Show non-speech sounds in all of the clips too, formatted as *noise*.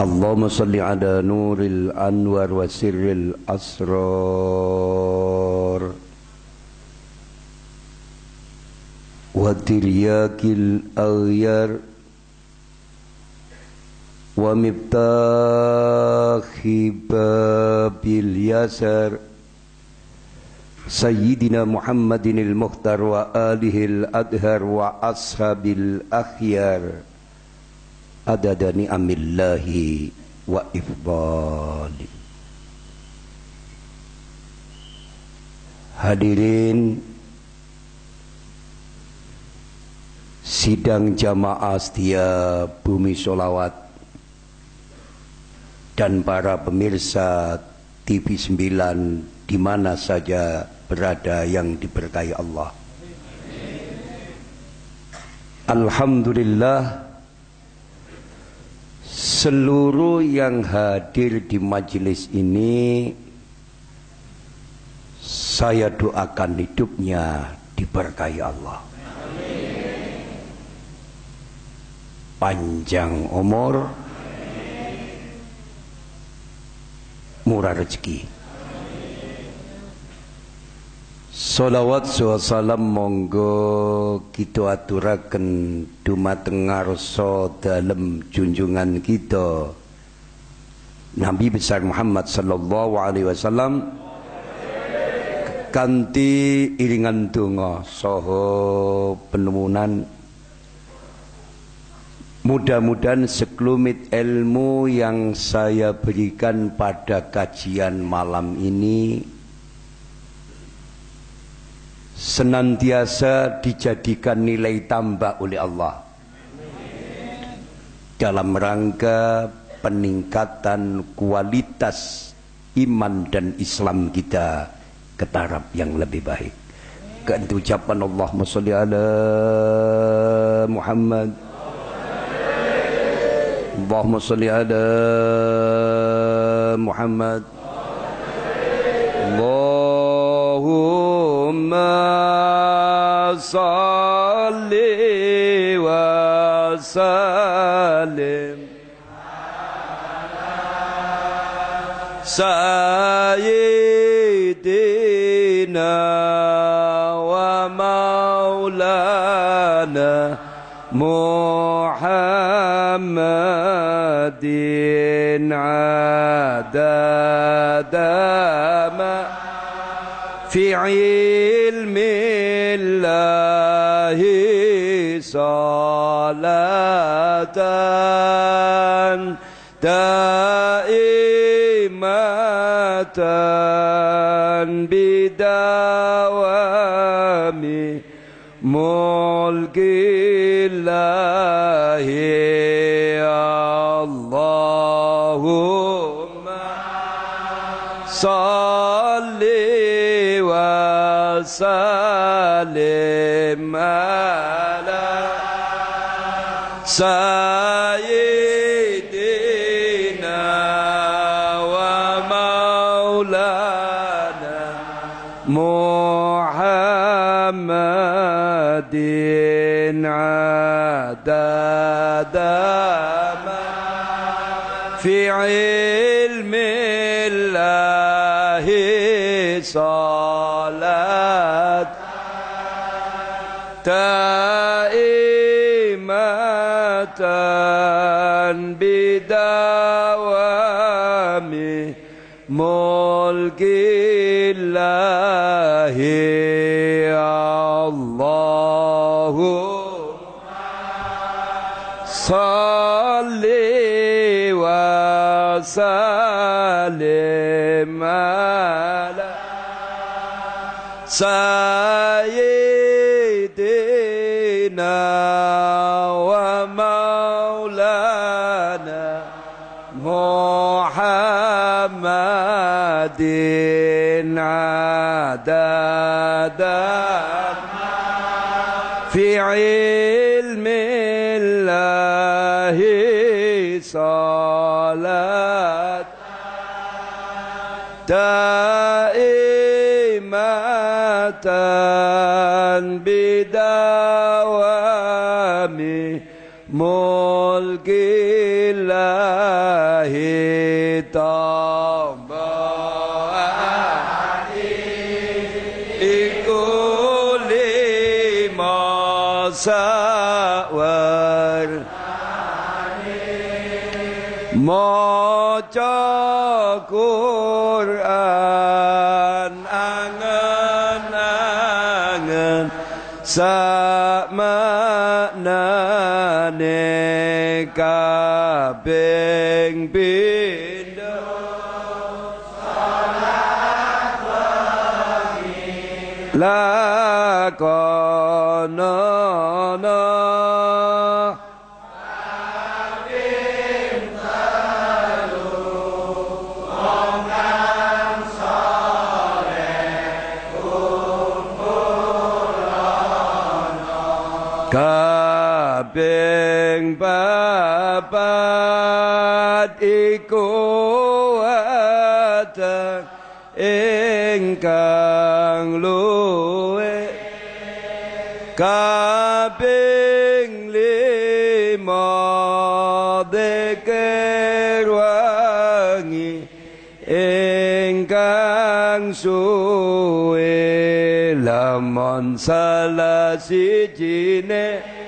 اللهم صل على نور الأنوار وسر الأسرار وترياك الأغيار ومفتاح باب اليسر سيدنا محمد المختار وآله الأدهر وأصحاب الأخيار adada ni'amillahi wa ifdali Hadirin sidang jamaah setia bumi solawat dan para pemirsa TV 9 di mana saja berada yang diberkahi Allah. Alhamdulillah seluruh yang hadir di majelis ini saya doakan hidupnya diberkahi Allah. Panjang umur, murah rezeki. Salawat salam monggo kita aturaken dumateng ngarsa dalem junjungan kita. Nabi besar Muhammad sallallahu alaihi wasallam kanthi iringan donga saha penemunan Mudah-mudahan sekelumit ilmu yang saya berikan pada kajian malam ini senantiasa dijadikan nilai tambah oleh Allah. Dalam rangka peningkatan kualitas iman dan Islam kita ke taraf yang lebih baik. Kehendak ucapan Allahumma salli ala Muhammad. Allahumma salli ala Muhammad صل وسلم. سيدنا ومولانا محمد عدد ما في علم الله صلاة دائمة بدوام ملك الله اللهم صل وسلم على سيدنا ومولانا محمد عدد ما في علم الله صلاة دائمة بدوام ملك الله الله. صل وسلم على سيدنا مددا في علم الله صلاة دائمة بدوام ملك الله طالب sawer maca Quran angen angen samana neka La cor suwe lamun salah sijine ngelakoni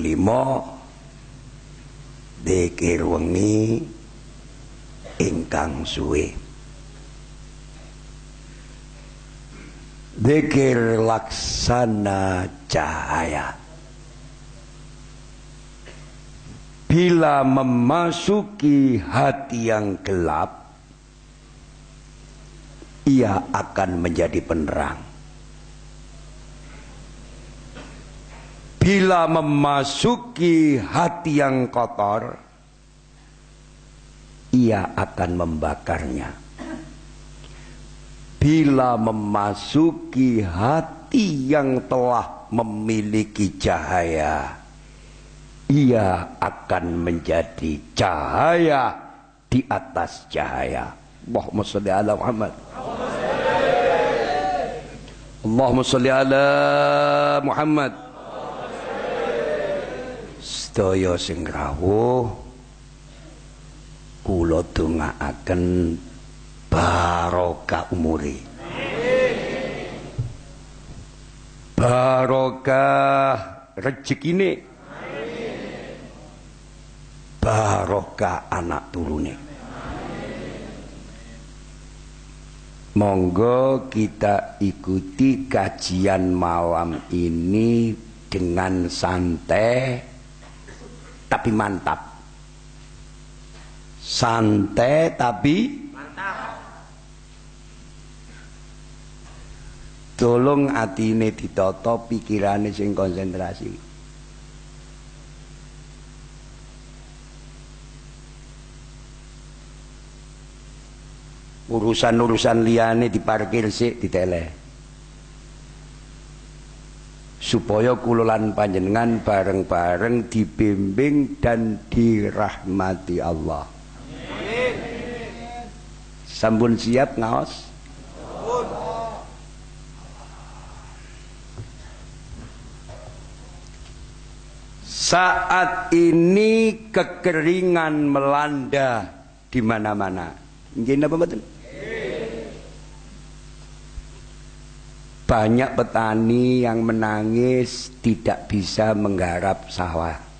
kaping lima dikir wengi ingkang suwe. Dikir laksana cahaya. Bila memasuki hati yang gelap Ia akan menjadi penerang Bila memasuki hati yang kotor Ia akan membakarnya. Bila memasuki hati yang telah memiliki cahaya ia akan menjadi cahaya di atas cahaya. Allahumma salli ala Muhammad. Allahumma salli ala Muhammad sedaya sing rawuh kula dongaaken barokah umuri barokah rezekine barokah anak turune. Monggo kita ikuti kajian malam ini dengan santai tapi mantap santai tapi Tolong atine ditata, pikirane sing konsentrasi. Urusan-urusan liyane diparkir sik ditele supaya kulolan panjenengan bareng-bareng dibimbing dan dirahmati Allah. Amin. Siap ngaos? Saat ini kekeringan melanda di mana-mana. Nggih napa mboten? -mana. Banyak petani yang menangis tidak bisa menggarap sawah.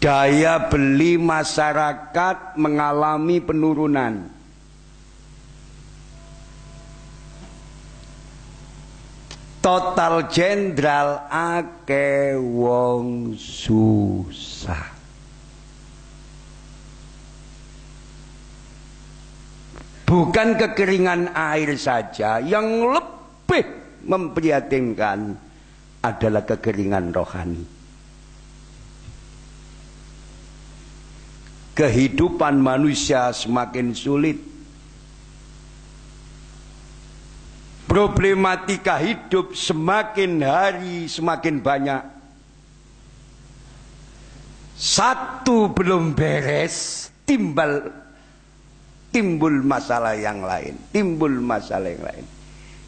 daya beli masyarakat mengalami penurunan. Total jenderal ake wong susah. Bukan kekeringan air saja yang lebih memprihatinkan adalah kekeringan rohani. kehidupan manusia semakin sulit. Problematika hidup semakin hari semakin banyak. Satu belum beres, timbal timbul masalah yang lain, timbul masalah yang lain.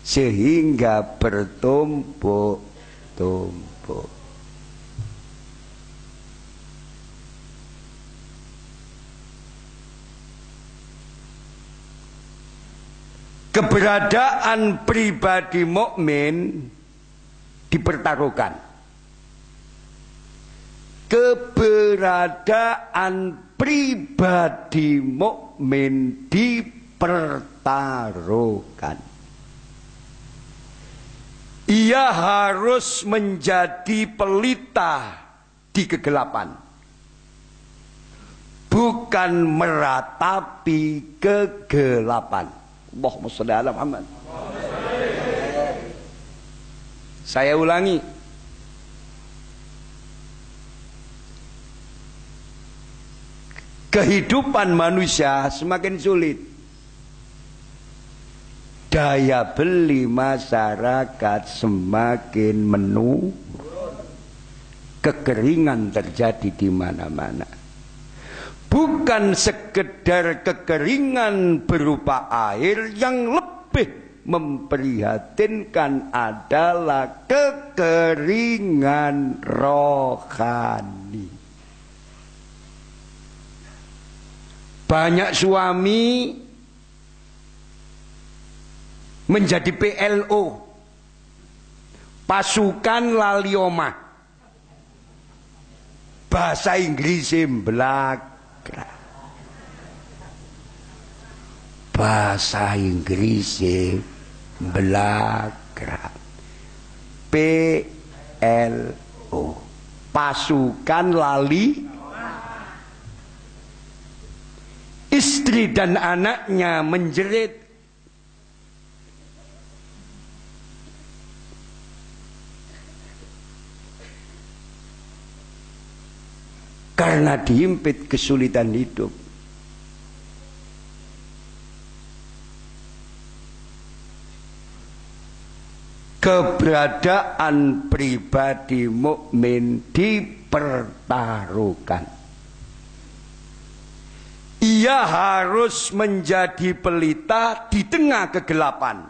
Sehingga bertumpuk-tumpuk. Keberadaan pribadi mukmin dipertaruhkan. Keberadaan pribadi mukmin dipertaruhkan. Ia harus menjadi pelita di kegelapan. Bukan meratapi kegelapan. Allahumma ala Muhammad. Saya ulangi. Kehidupan manusia semakin sulit. Daya beli masyarakat semakin menurun. Kekeringan terjadi di mana-mana bukan sekedar kekeringan berupa air yang lebih memprihatinkan adalah kekeringan rohani. Banyak suami menjadi PLO, pasukan lalioma. Bahasa Inggris belak bahasa Inggris belagra PLO pasukan lali. Istri dan anaknya menjerit. Karena diimpit kesulitan hidup. Keberadaan pribadi mukmin dipertaruhkan. Ia harus menjadi pelita di tengah kegelapan,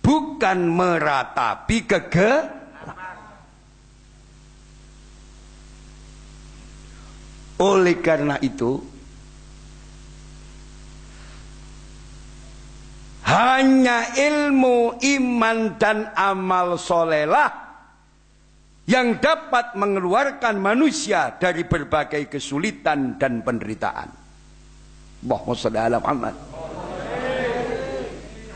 bukan meratapi kegelapan Oleh karena itu, hanya ilmu, iman, dan amal solelah yang dapat mengeluarkan manusia dari berbagai kesulitan dan penderitaan. Muhammad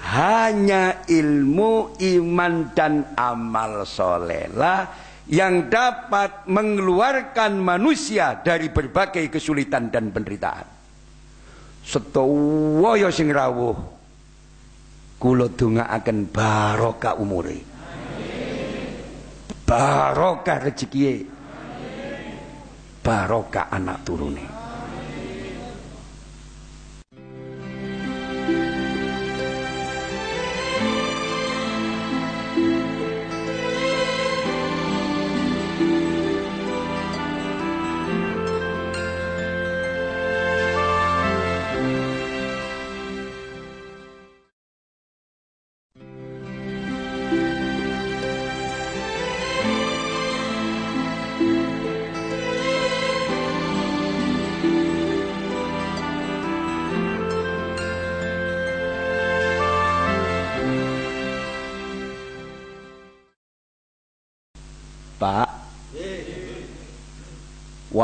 Hanya ilmu, iman, dan amal solelah yang dapat mengeluarkan manusia dari berbagai kesulitan dan penderitaan. Setowo sing rawuh kula akan barokah umure. Barokah rezeki. Barokah anak turune.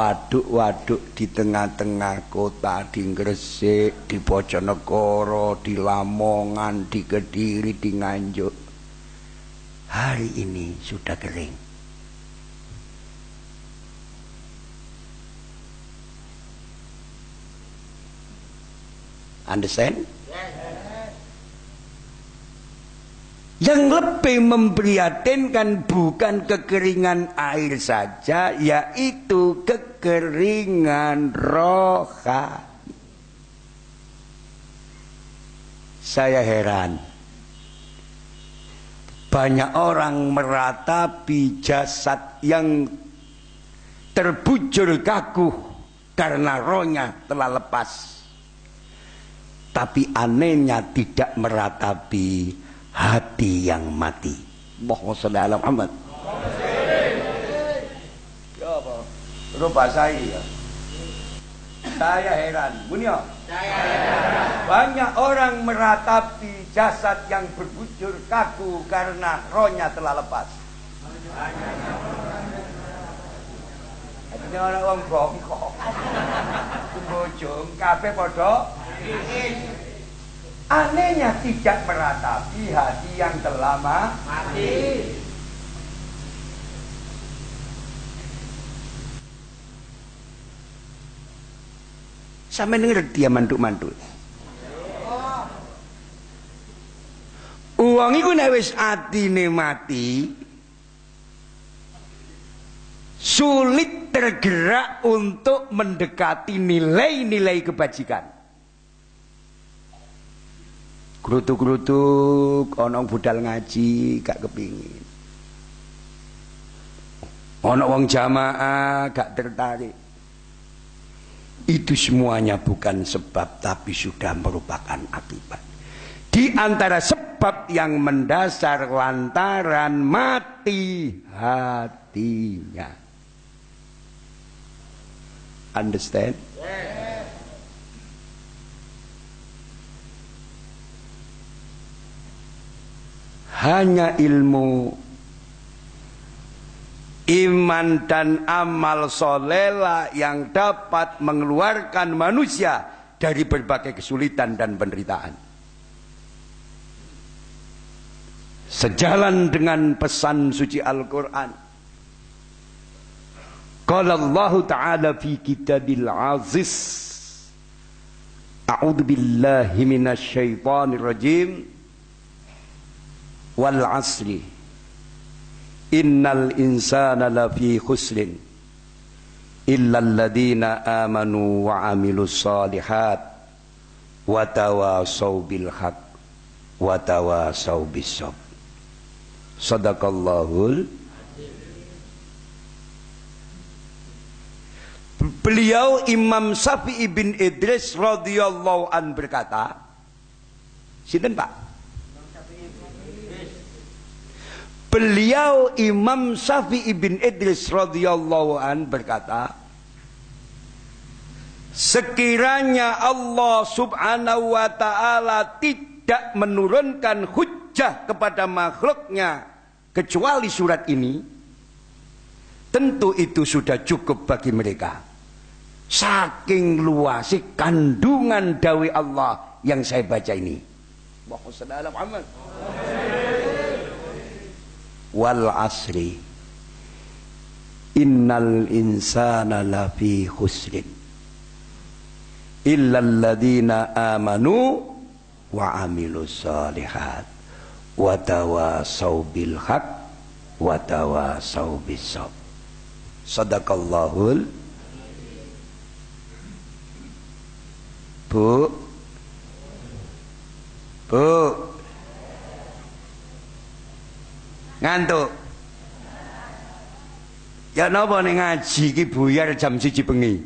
Waduk-waduk di tengah-tengah kota di Gresik, di Bojonegoro, di Lamongan, di Kediri, di Nganjuk. Hari ini sudah kering. Understand? Yang lebih memprihatinkan bukan kekeringan air saja, yaitu kekeringan rohani. Saya heran. Banyak orang meratapi jasad yang terbujur kaku karena rohnya telah lepas. Tapi anehnya tidak meratapi hati yang mati. Allahumma sholli ala Muhammad. Ya apa? Rupa saya ya. Saya heran, Bunyo. Saya heran. Banyak orang meratapi jasad yang berbujur kaku karena rohnya telah lepas. Ini orang orang bongkok. *laughs* Bojong, kafe podo. Anehnya tidak meratapi hati yang telah mati. Sampai ngerti dia mantuk-mantuk. Uang itu nek wis mati sulit tergerak untuk mendekati nilai-nilai kebajikan. Grutuk-grutuk ana budal ngaji gak kepingin. Ana wong jamaah gak tertarik. Itu semuanya bukan sebab tapi sudah merupakan akibat. Di antara sebab yang mendasar lantaran mati hatinya. Understand? Hanya ilmu iman dan amal solela yang dapat mengeluarkan manusia dari berbagai kesulitan dan penderitaan. Sejalan dengan pesan suci Al-Quran. Qala Allah Ta'ala fi kitabil aziz. A'udhu billahi minasyaitanir rajim wal asri innal insana lafi khusrin illa alladhina amanu wa amilus salihat wa tawasaw bil haq wa tawasaw bis sabr. Sadaqallahul Beliau Imam Syafi'i bin Idris radhiyallahu an berkata, Sinten Pak? Beliau Imam Syafi'i bin Idris radhiyallahu an berkata, sekiranya Allah Subhanahu wa taala tidak menurunkan hujah kepada makhluknya kecuali surat ini, tentu itu sudah cukup bagi mereka. Saking luas kandungan dawi Allah yang saya baca ini. Muhammad wal asri. Innal insana lafi khusrin. Illa alladhina amanu wa amilu salihat. Wa tawasaw bil haq wa tawasaw bis sabr sadaqallahul. Bu. Bu Ngantuk. Ya napa ning ngaji iki buyar jam 1 bengi.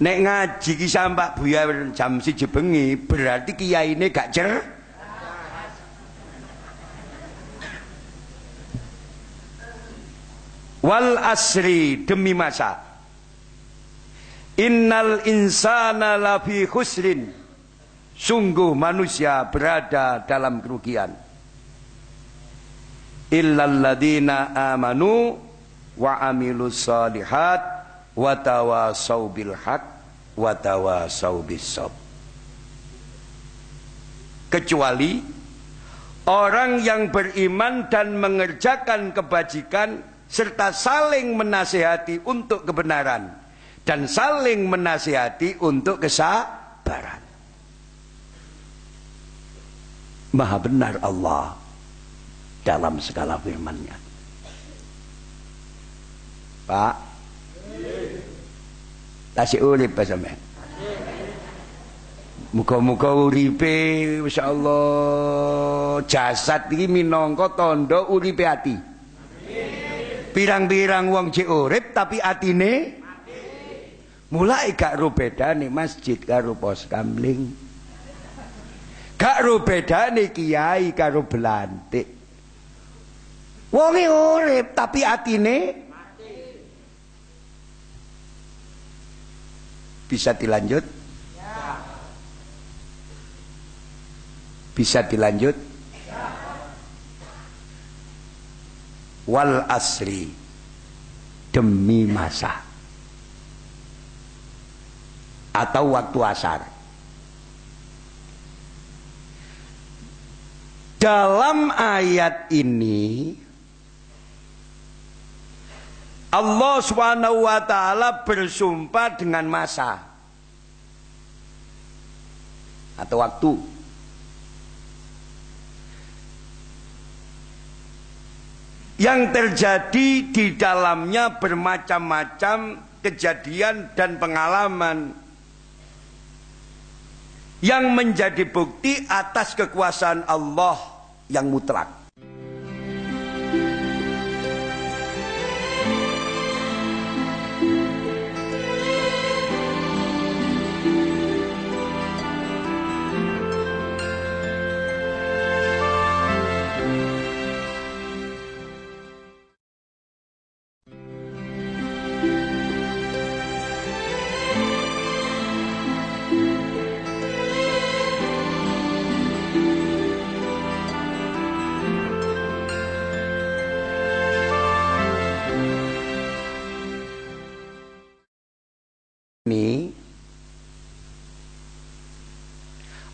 Nek ngaji ki sampak buyar jam 1 bengi, berarti kiyaine gak cer. Wal asri demi masa. Innal insana lafi khusrin. Sungguh manusia berada dalam kerugian illalladzina amanu wa amilus salihat wa tawasau bil haq wa tawasau kecuali orang yang beriman dan mengerjakan kebajikan serta saling menasihati untuk kebenaran dan saling menasihati untuk kesabaran. Maha benar Allah dalam segala firman-Nya Pak. Tasik urip sampean. Muga-muga uripe Allah jasad iki minangka tandha uripe ati. Pirang-pirang wong cek urip tapi atine Mulai gak ro bedane masjid karo pos kamling. Gak ro bedane kiai karo belantik. Wonge urip tapi atine Bisa dilanjut? Bisa dilanjut? Wal asri demi masa atau waktu asar. Dalam ayat ini Allah Subhanahu wa taala bersumpah dengan masa atau waktu. Yang terjadi di dalamnya bermacam-macam kejadian dan pengalaman yang menjadi bukti atas kekuasaan Allah yang mutlak.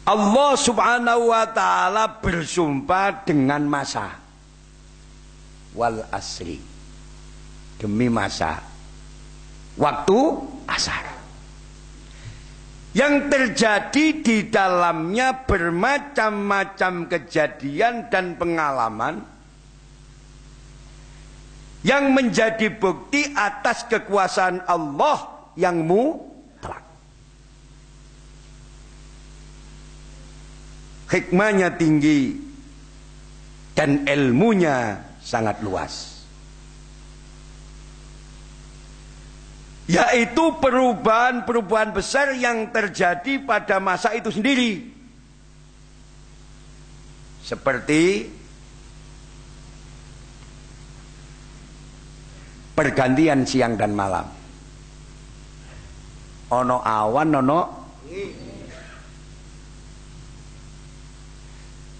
Allah subhanahu wa ta'ala bersumpah dengan masa. Wal asri. Demi masa. Waktu asar. Yang terjadi di dalamnya bermacam-macam kejadian dan pengalaman yang menjadi bukti atas kekuasaan Allah yang mu hikmahnya tinggi dan ilmunya sangat luas. Yaitu perubahan-perubahan besar yang terjadi pada masa itu sendiri. Seperti pergantian siang dan malam. Ono awan, ono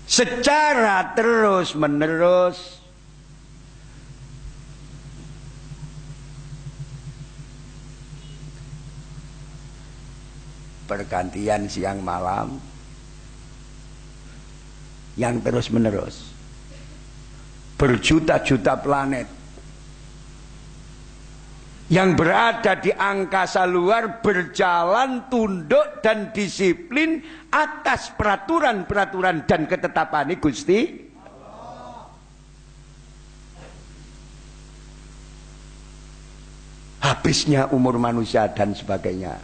secara terus menerus. Pergantian siang malam. Yang terus menerus. Berjuta-juta planet yang berada di angkasa luar berjalan tunduk dan disiplin atas peraturan-peraturan dan ketetapan Gusti. Habisnya umur manusia dan sebagainya.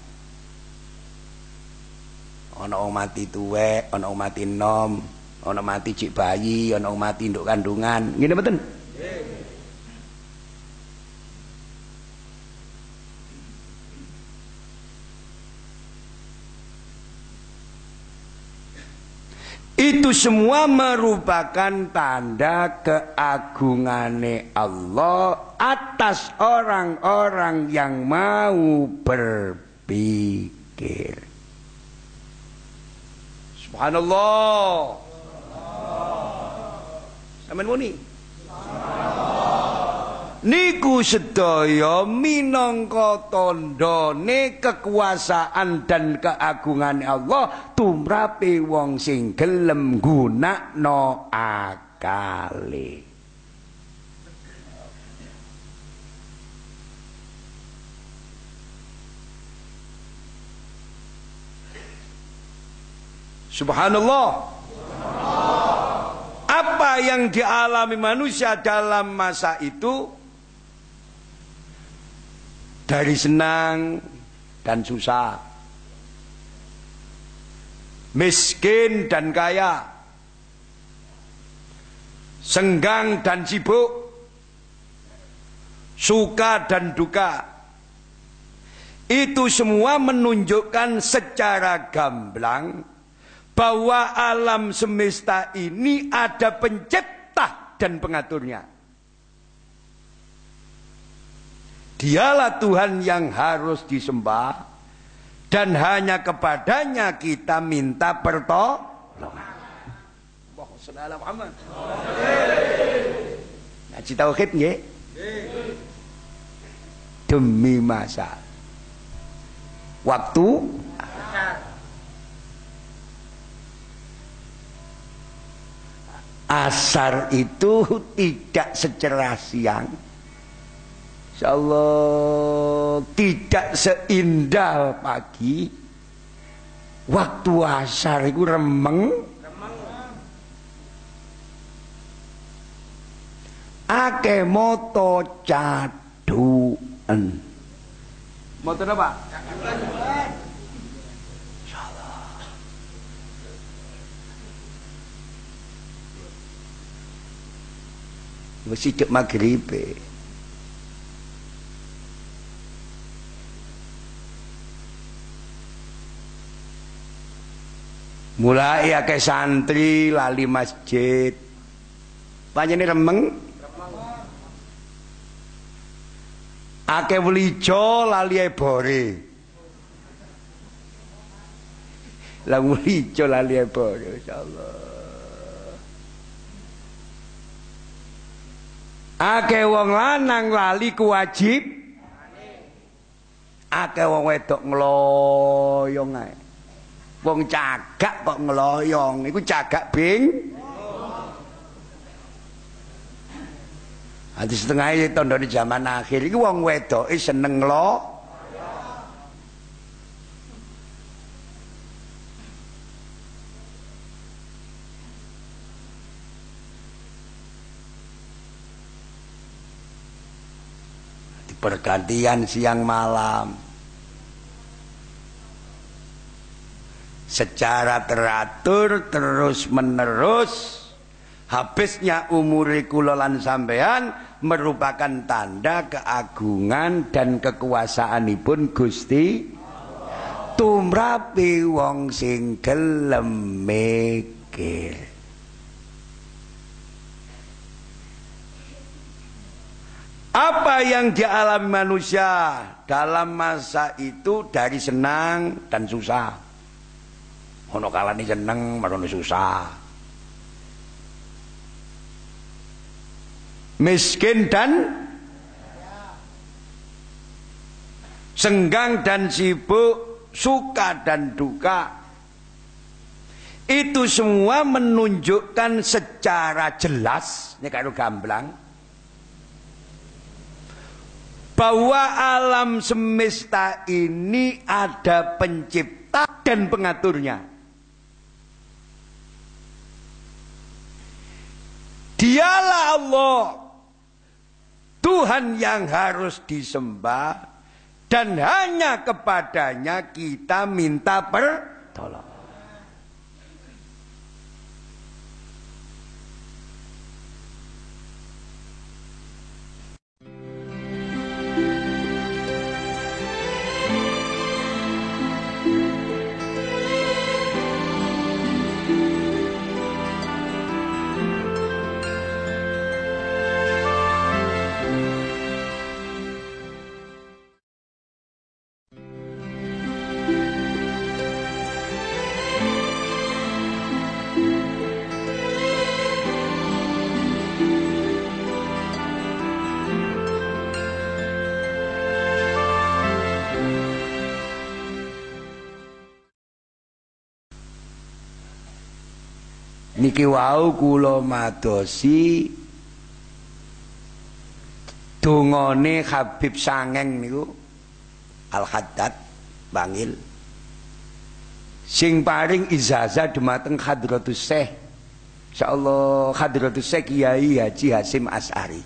Ono mati tuwek ono mati nom ono mati cik bayi ono mati induk kandungan. Ngene betul Itu semua merupakan tanda keagungane Allah atas orang-orang yang mau berpikir. Subhanallah. Amin muni. Niku sedaya minangka tandane kekuasaan dan keagungan Allah tumrape wong sing gelem gunakno akale Subhanallah. Apa yang dialami manusia dalam masa itu dari senang dan susah, miskin dan kaya, senggang dan sibuk, suka dan duka. Itu semua menunjukkan secara gamblang bahwa alam semesta ini ada pencipta dan pengaturnya. Dialah Tuhan yang harus disembah dan hanya kepadanya kita minta pertolongan. Allahumma. Ngaji tauhid nggih? Demi masa. Waktu asar itu tidak secerah siang Allah tidak seindah pagi waktu asar itu remeng ake moto caduan moto apa? Wis hidup maghrib. Mulai akeh santri lali masjid. Panjene remeng. Akeh wlijo lali ebore. Lah wlijo lali ebore insyaallah. Ake wong lanang lali kuwajib. Ake wong wedok ngloyong ae. Wong cagak kok ngloyong, iku cagak bing. Ati setengah tandane zaman akhir. Iki wong wedoke seneng nglo bergantian siang malam secara teratur terus menerus habisnya umur kulolan sampean merupakan tanda keagungan dan kekuasaan kekuasaanipun Gusti tumrapi wong sing gelem mikir Apa yang dialami manusia dalam masa itu dari senang dan susah. Ono kalane seneng, marono susah. Miskin dan senggang dan sibuk, suka dan duka. Itu semua menunjukkan secara jelas, ini kalau gamblang, bahwa alam semesta ini ada pencipta dan pengaturnya. Dialah Allah, Tuhan yang harus disembah dan hanya kepadanya kita minta pertolongan. Niki wau kula madosi dongane Habib Sangeng niku Al Haddad Bangil. Sing paring ijazah dumateng Hadratus Syekh insyaallah Hadratus Syekh Kiai Haji Hasim As'ari.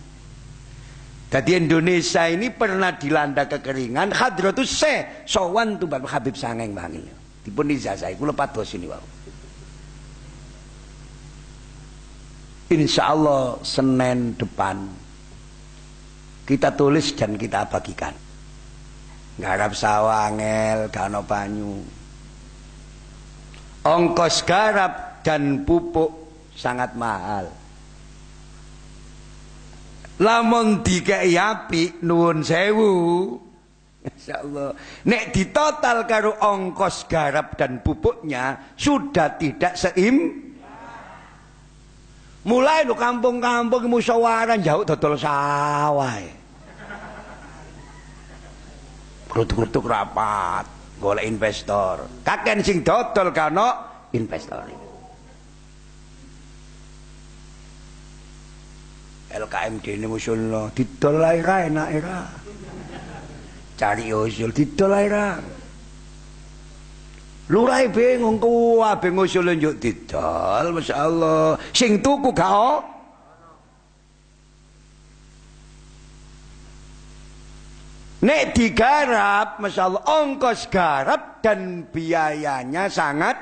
Jadi Indonesia ini pernah dilanda kekeringan Hadratus Syekh sowan tuh Habib Sangeng Bangil. Dipun ijazah kula pados ini wau Insya Allah Senin depan kita tulis dan kita bagikan. Garap sawangel, gano banyu. Ongkos garap dan pupuk sangat mahal. Lamun dikei api nuwun sewu. Allah. Nek ditotal karo ongkos garap dan pupuknya sudah tidak seim Mulai lu kampung-kampung musyawarah jauh dodol sawah. Krutuk-krutuk rapat, golek investor. Kaken sing dodol kano investor. LKMD ini musulno didol era enak era. Cari usul didol era. Lurai bingung kuwabe ngusul njuk didol masyaallah. Sing tuku gak Nek digarap, Masya Allah, ongkos garap dan biayanya sangat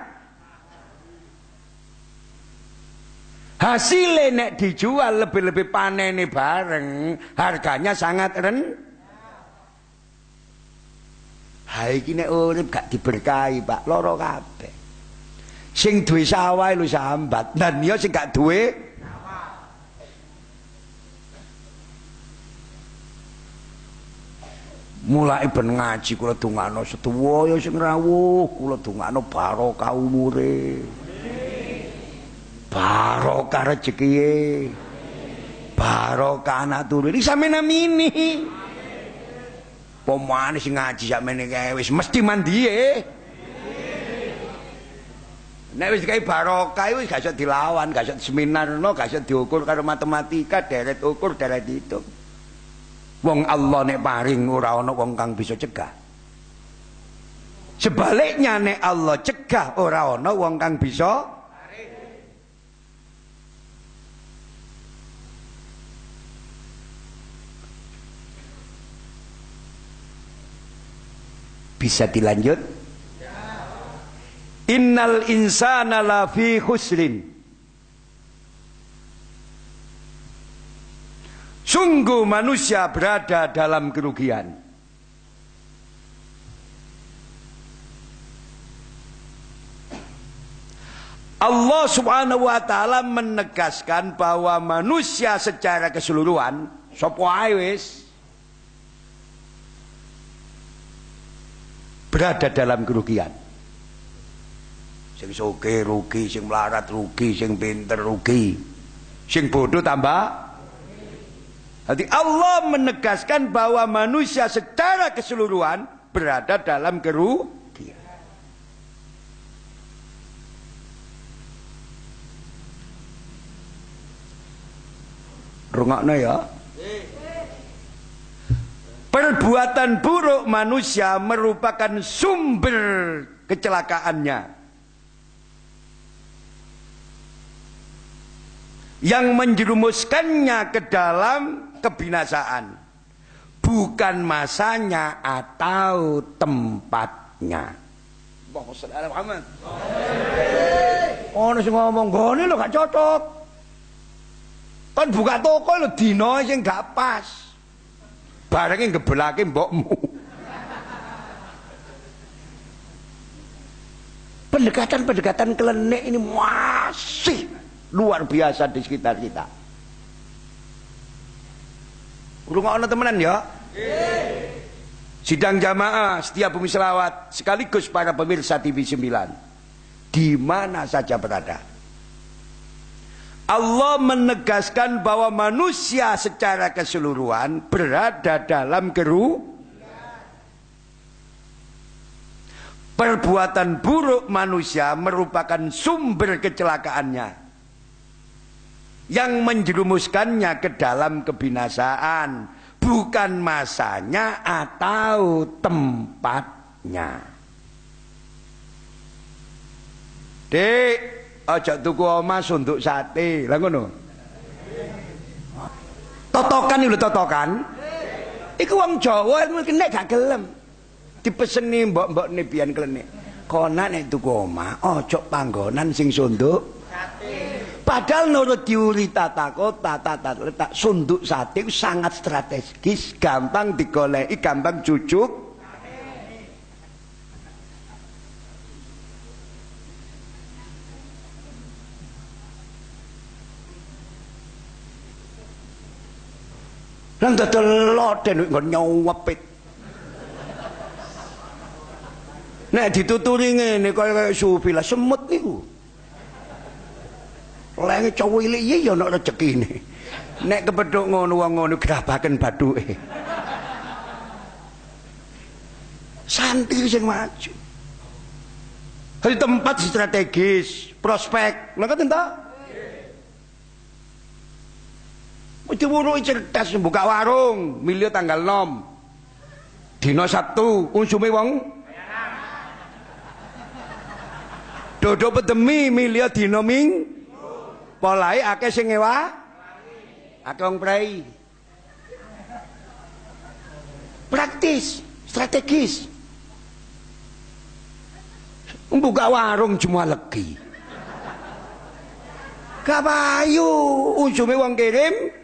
Hasilnya nek dijual lebih-lebih panen bareng, harganya sangat rendah. Hai iki nek urip gak diberkahi, Pak, lara kabeh. Sing duwe sawah lu sambat, dan ya sing gak duwe mulai ben ngaji kula dongano setuwa ya sing rawuh kula dongano barokah umure. Barokah rezekiye barokah anak turun iki sampeyan amini Pemane sing ngaji sakmene kae wis mesti mandi e. Nek wis kae barokah wis gak iso dilawan, gak iso seminarno, gak iso diukur karo matematika, deret ukur, deret hitung. Wong Allah nek paring ora ana wong kang bisa cegah. Sebaliknya nek Allah cegah ora ana wong kang bisa Bisa dilanjut? Innal insana lafi khusrin. Sungguh manusia berada dalam kerugian. Allah subhanahu wa ta'ala menegaskan bahwa manusia secara keseluruhan, sopo berada dalam kerugian. Sing soge rugi, sing melarat rugi, sing pinter rugi, sing bodoh tambah. Jadi Allah menegaskan bahwa manusia secara keseluruhan berada dalam kerugian. Rungokno ya. Perbuatan buruk manusia merupakan sumber kecelakaannya. Yang menjerumuskannya ke dalam kebinasaan. Bukan masanya atau tempatnya. Oh, sing ngomong gone lo gak cocok. Kan buka toko lo dino sing gak pas barangnya ngebelake mbokmu. Pendekatan-pendekatan kelenek ini masih luar biasa di sekitar kita. Rumah temenan ya? Sidang jamaah setiap bumi selawat sekaligus para pemirsa TV 9 di mana saja berada. Allah menegaskan bahwa manusia secara keseluruhan berada dalam keru Perbuatan buruk manusia merupakan sumber kecelakaannya. yang menjerumuskannya ke dalam kebinasaan bukan masanya atau tempatnya Dek, aja tuku omas untuk sate. Lah ngono. Totokan lho totokan. Iku wong Jawa nek gak gelem. Dipeseni mbok-mbok ne biyen klenik. Kona nek tuku omah, aja panggonan sing sunduk Padahal menurut teori tata kota, tata letak sunduk sate sangat strategis, gampang digoleki, gampang cucuk. Lan dodol loden nggon nyuwepit. Nek dituturi ngene kaya lah semut niku. Lenge cowok iki ya ana rezekine. Nek kepethuk ngono wong ngono grabaken bathuke. Santri sing maju. Di tempat strategis, prospek, ngoten ta? Wuru cerdas buka warung, milih tanggal 6. Dina Sabtu, unsume wong Dodo pedemi milih dina Ming Polahe akeh sing ngewa. Akeh wong prei. Praktis, strategis. Membuka warung cuma legi. Gak payu, ujume wong kirim.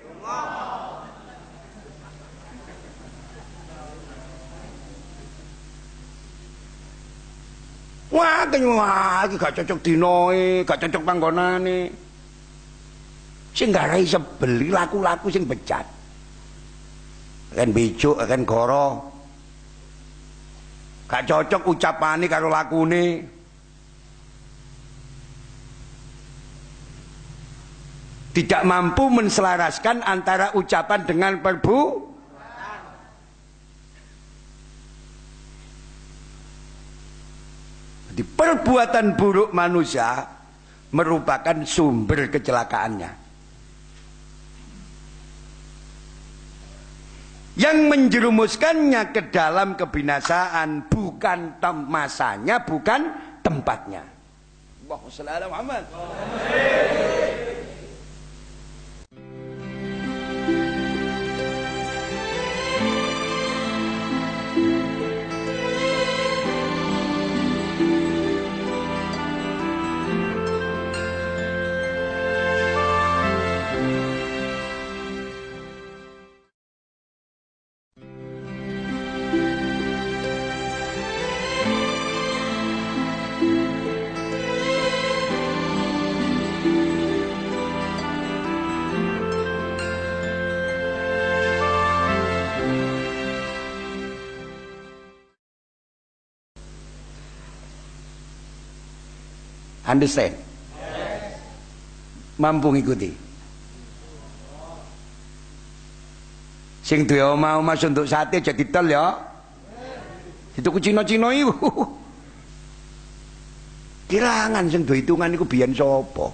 Wah, wah, gak cocok dinoe, gak cocok panggonane. sing gak rai sebeli laku-laku sing becat kan bijuk kan goro. Gak cocok ucapane karo lakune tidak mampu menselaraskan antara ucapan dengan perbu di perbuatan buruk manusia merupakan sumber kecelakaannya. Yang menjerumuskannya ke dalam kebinasaan bukan masanya bukan tempatnya. Muhammad Understand? Mampu ngikuti. Sing duwe omah-omah untuk sate aja didol ya. Itu ku Cina-Cina iku. *laughs* Kirangan sing duwe hitungan iku biyen sapa?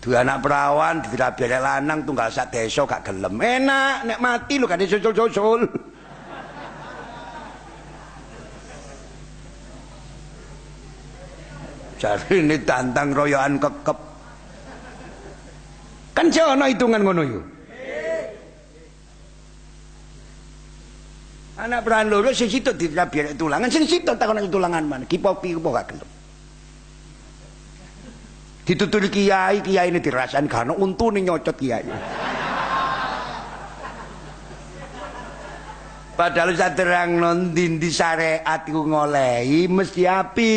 Dua anak perawan dirabelek lanang tunggal sak desa gak gelem. Enak nek mati lu gak disusul-susul. Cari ini tantang royoan kekep. Kan jono hitungan ngono yuk. Anak peran loro sing situ dirabiar tulangan, sing situ takon tulangan mana? Kipopi apa gak gelem. Dituturi kiai, kiai ini dirasain karena untu nih nyocot kiai. Padahal saya terang nondin di syariat ngolehi mesti api.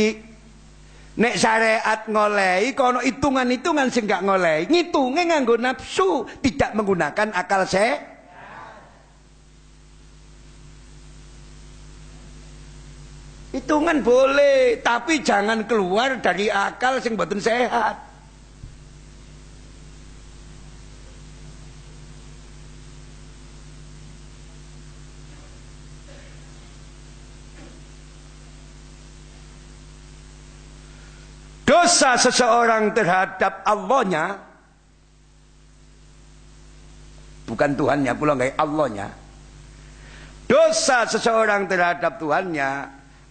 Nek syariat ngolehi kono hitungan-hitungan sing gak ngolehi, ngitunge nganggo nafsu, tidak menggunakan akal se. Hitungan boleh, tapi jangan keluar dari akal sing boten sehat. Dosa seseorang terhadap Allahnya bukan Tuhannya pulang kayak Allahnya. Dosa seseorang terhadap Tuhannya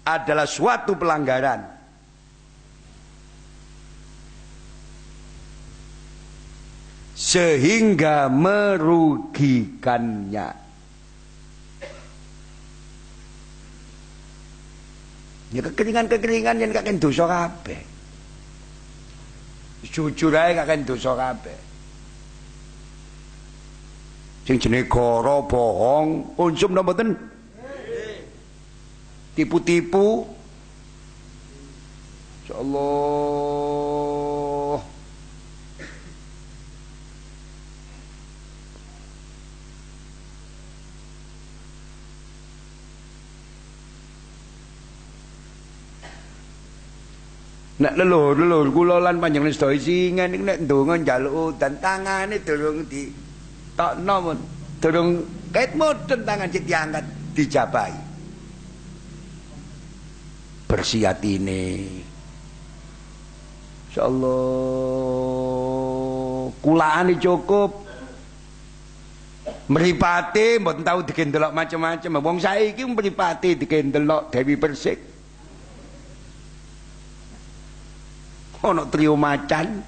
adalah suatu pelanggaran. Sehingga merugikannya. Ya kekeringan-kekeringan yang kakek dosa kabeh. Jujur ae kakek dosa kabeh. Sing jenenge goro bohong, unsum napa mboten? Tipu-tipu. Insyaallah Nek leluhur-leluhur kula lan panjenengan sedaya singan niku nek ndonga njaluk udan tangane durung di tokno mun. Durung ket mudun tangan cek diangkat dijabahi. Bersih atine. Insyaallah kulaane cukup. Mripate mboten tau digendelok macam-macam. Wong saiki mripate digendelok Dewi Persik. Ana trio macan.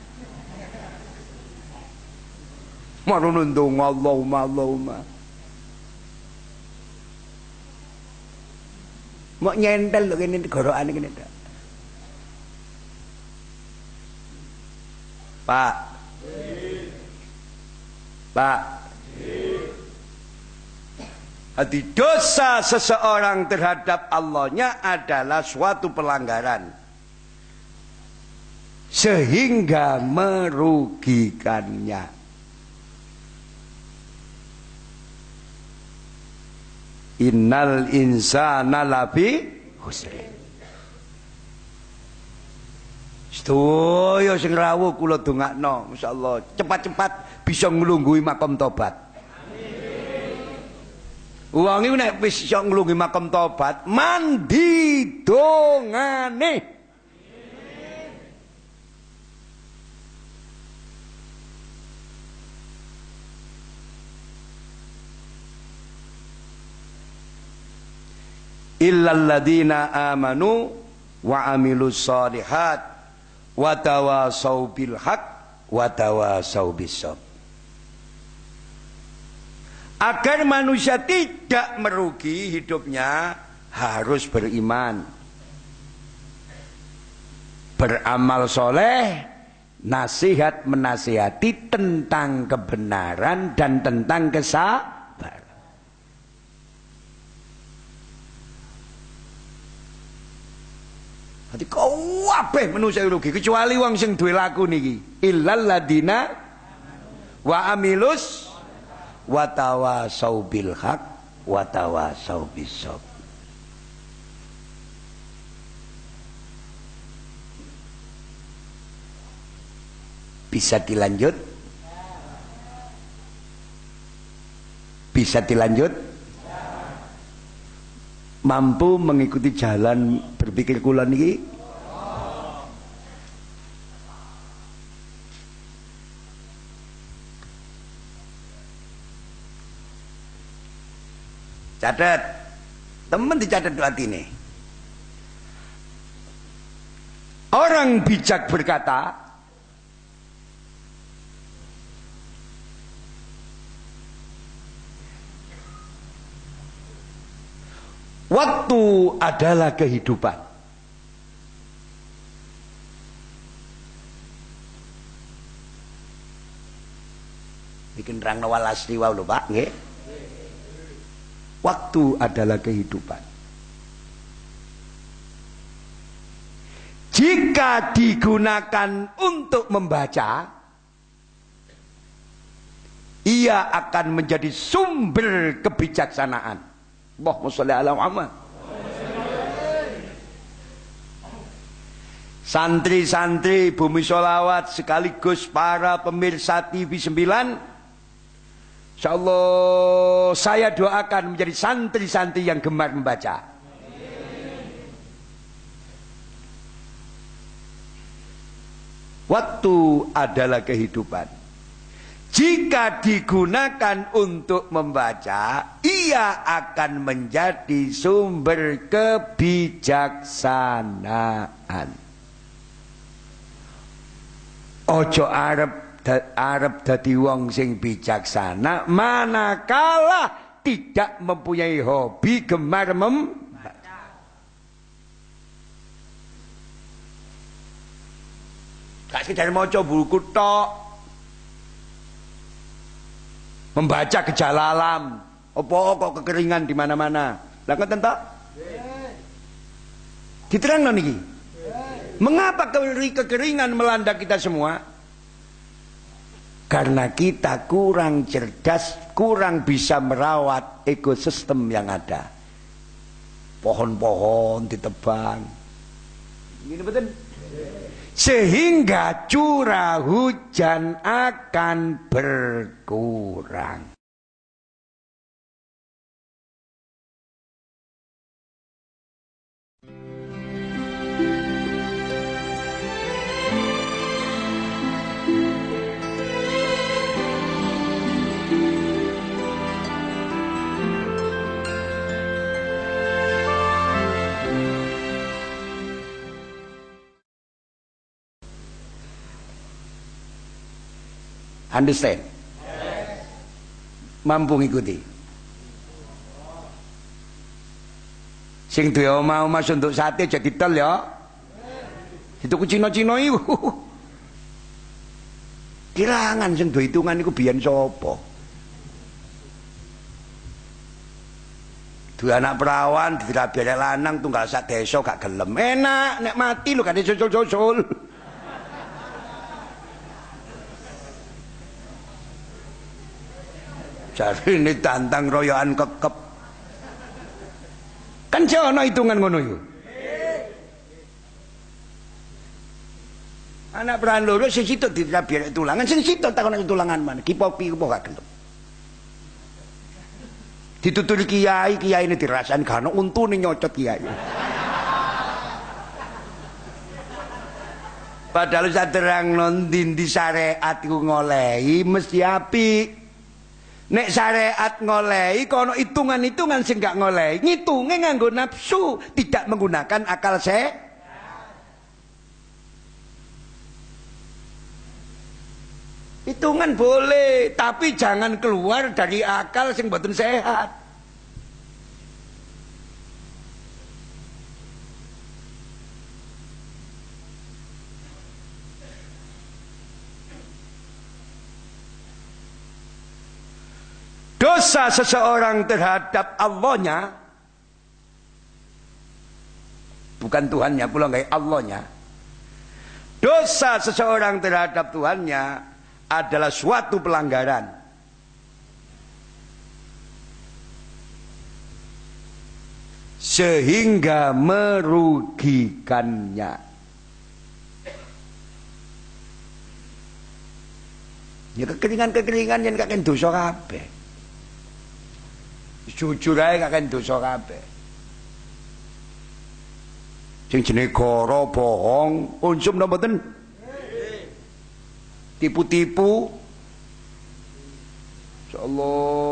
Marono ndonga Allahumma Allahumma. Mau nyentel lho kene gorokane kene tok Pak. Pak. Hati dosa seseorang terhadap Allahnya adalah suatu pelanggaran sehingga merugikannya. Innal insana labi husrin. Sedaya sing rawuh kula dongakno, masyaallah, cepat-cepat bisa nglungguhi makam tobat. Wong iki nek wis iso nglungguhi makam tobat, mandi dongane. Illalladzina amanu wa amilus solihat wa tawasau bil haq wa tawasau bisab agar manusia tidak merugi hidupnya harus beriman. Beramal soleh nasihat menasihati tentang kebenaran dan tentang kesal Dadi kabeh manusia rugi kecuali wong sing duwe laku niki. Illal ladina wa amilus wa tawasau bil haq wa tawasau bisab. Bisa dilanjut? Bisa dilanjut? Mampu mengikuti jalan berpikir kula niki catat teman dicatat hati ini. Orang bijak berkata Adalah kehidupan. Bikin terang nawalas liwau lho Pak, nggih. Waktu adalah kehidupan. Jika digunakan untuk membaca, ia akan menjadi sumber kebijaksanaan. Allahumma sholli ala Muhammad. Santri-santri Bumi Solawat sekaligus para pemirsa TV 9 Insyaallah saya doakan menjadi santri-santri yang gemar membaca Waktu adalah kehidupan. Jika digunakan untuk membaca, ia akan menjadi sumber kebijaksanaan. Ojo Arab Arab dadi wong sing bijaksana manakala tidak mempunyai hobi gemar membaca. Gak sekedar maca buku tok, membaca gejala alam. Apa kok kekeringan di mana-mana? Lah ngoten diterang niki mengapa kekeringan melanda kita semua? Karena kita kurang cerdas kurang bisa merawat ekosistem yang ada. Pohon-pohon ditebang. Ini betul? Sehingga curah hujan akan berkurang. Understand? Mampu ngikuti. Sing duwe omah-omah untuk sate jadi tel ya. Itu ku Cina-Cina *laughs* iku. Kirangan sing duwe hitungan iku biyen sapa? Dua anak perawan dirabi lanang tunggal sak desa gak gelem. Enak nek mati lu gak disusul-susul. Jadi ini tantang royoan kekep. Kan jono hitungan ngono yuk. Anak peran loro sing situ dirabi tulangan, sing situ takon tulangan mana? Kipopi kipo gak gelem. Ditutur kiai, kiai ini dirasain karena untune nyocot kiai. Padahal saya terang non di syariat iku ngolehi mesti api. Nek syariat ngolehi kono hitungan-hitungan sing gak ngolehi, ngitunge nganggo nafsu, tidak menggunakan akal se. Hitungan boleh, tapi jangan keluar dari akal sing boten sehat. Dosa seseorang terhadap Allahnya bukan Tuhannya pulang kayak Allahnya. Dosa seseorang terhadap Tuhannya adalah suatu pelanggaran. Sehingga merugikannya. Ya kekeringan-kekeringan yang kakek dosa kabeh jujur ae kakek dosa kabeh. Sing jenenge goro bohong unsum napa mboten tipu-tipu. Insyaallah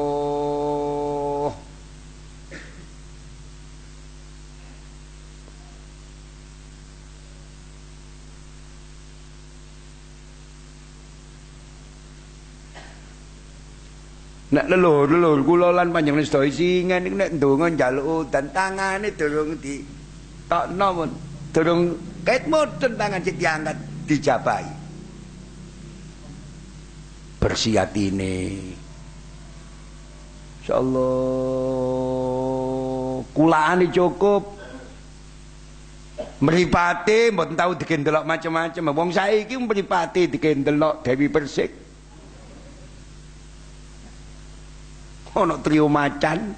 Nek leluhur-leluhur kula lan panjenengan sedaya singan niku nek ndonga njaluk udan tangane durung di tokno mun durung kait mudun tangan sik diangkat dijabahi. Bersiatine. Insyaallah kulaane cukup. Mripate mboten tau digendelok macam-macam. Wong saiki mripate digendelok Dewi Persik. Ana trio macan.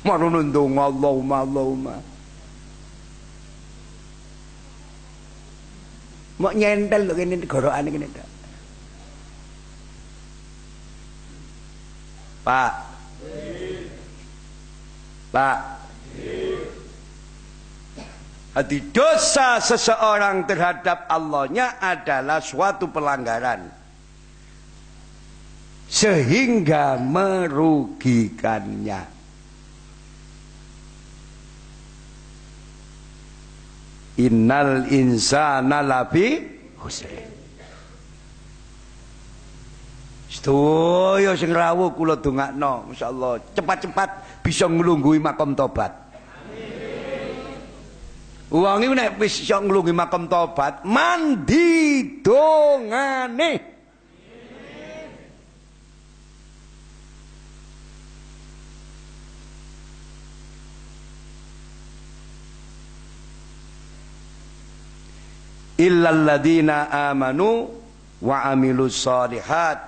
Marono ndonga Allahumma Allahumma. Mau nyentel lho kene gorokane kene tok Pak. Pak. Jadi dosa seseorang terhadap Allahnya adalah suatu pelanggaran. Sehingga merugikannya. Innal insana labi husrin. Sedaya sing rawuh kula dongakno, masyaallah, cepat-cepat bisa nglungguhi makam tobat. Wong iku nek wis iso makam tobat, mandi dongane. Illal ladina amanu wa amilus solihat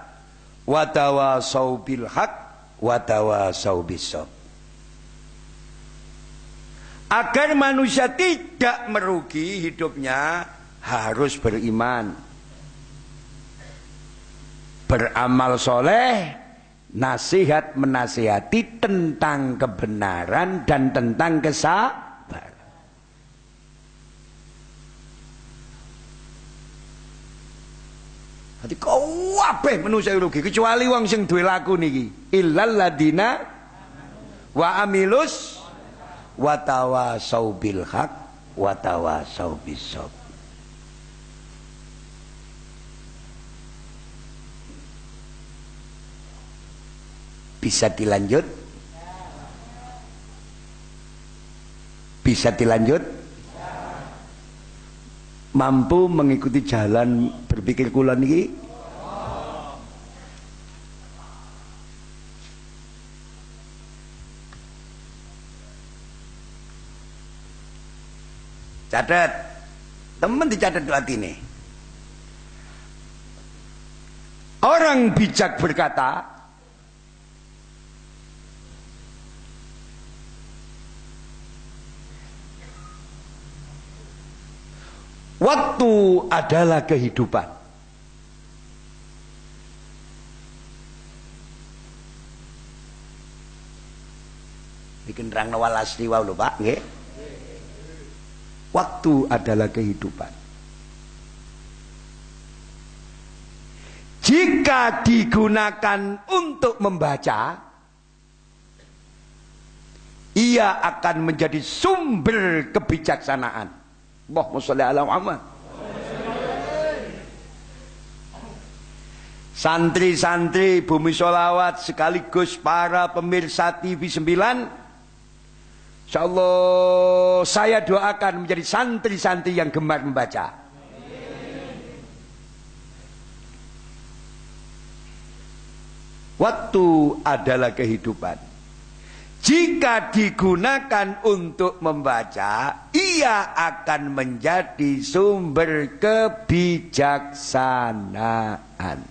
watawasau bil haq watawasau bisab agar manusia tidak merugi hidupnya harus beriman. Beramal soleh nasihat menasihati tentang kebenaran dan tentang kesabaran Dadi kabeh manusia rugi kecuali wong sing duwe laku niki. Illal ladina wa amilus wa tawasau bil haq wa tawasau bisab. Bisa dilanjut? Bisa dilanjut? Mampu mengikuti jalan berpikir kula niki catat teman dicatat ini. Orang bijak berkata Waktu adalah kehidupan. Bikin terang nawal asli wau lho Pak, nggih. Waktu adalah kehidupan. Jika digunakan untuk membaca, ia akan menjadi sumber kebijaksanaan. Allahumma sholli ala Muhammad. Santri-santri Bumi Solawat sekaligus para pemirsa TV 9 Insyaallah saya doakan menjadi santri-santri yang gemar membaca. Waktu adalah kehidupan. Jika digunakan untuk membaca, ia akan menjadi sumber kebijaksanaan.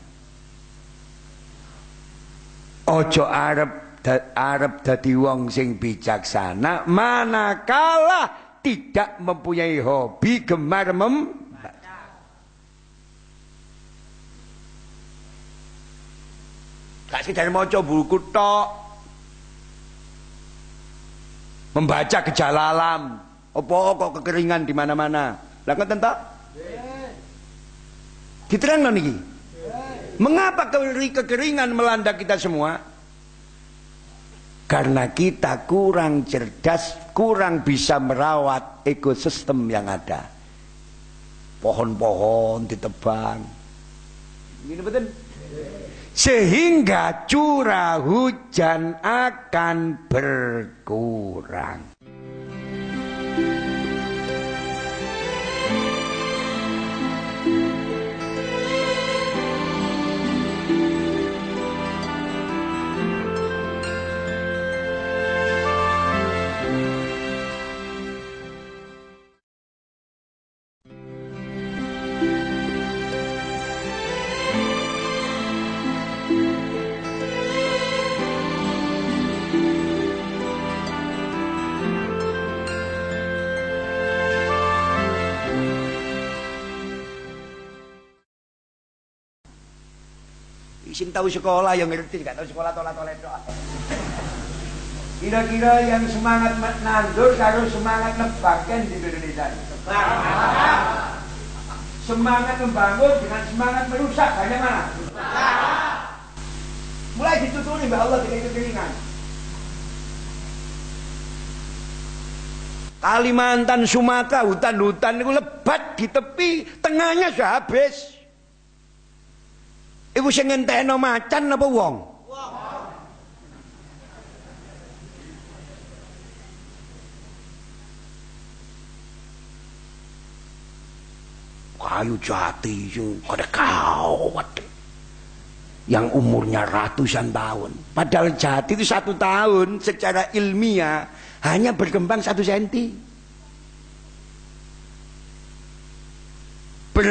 Ojo Arab Arab dadi wong sing bijaksana manakala tidak mempunyai hobi gemar membaca. Gak dari maca buku tok membaca gejala alam. Apa kok kekeringan di mana-mana? Lah ngoten ta diterangno niki? Mengapa kekeringan melanda kita semua? Karena kita kurang cerdas kurang bisa merawat ekosistem yang ada. Pohon-pohon ditebang. Ini betul sehingga curah hujan akan berkurang. Tahu sekolah yang ngerti, gak tahu sekolah tolat tolet doa. Kira-kira yang semangat nandur kalau semangat nebakkan di Indonesia. Semangat membangun dengan semangat merusak hanya mana? Mulai dituturi Mbak Allah dengan kekeringan. Kalimantan, Sumatera, hutan-hutan itu lebat di tepi, tengahnya sudah habis. Ibu sing ngentekno macan apa wong? Kayu jati itu kada kawat. Yang umurnya ratusan tahun. Padahal jati itu satu tahun secara ilmiah hanya berkembang satu senti.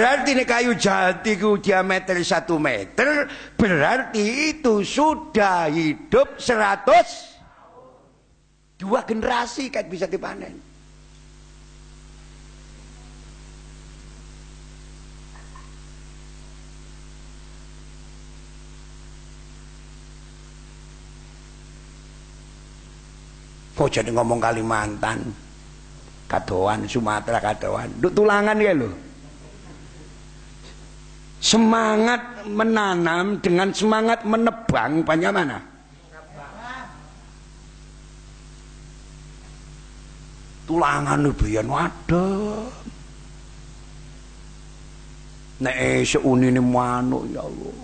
Berarti ini kayu jati ku diameter satu meter, berarti itu sudah hidup seratus dua generasi kan bisa dipanen. Kok jadi ngomong Kalimantan? Kadoan, Sumatera kadoan. Tulangan ya lo. Semangat menanam dengan semangat menebang banyak mana? Tulangan biyen waduh. Nek esuk unine manuk ya Allah.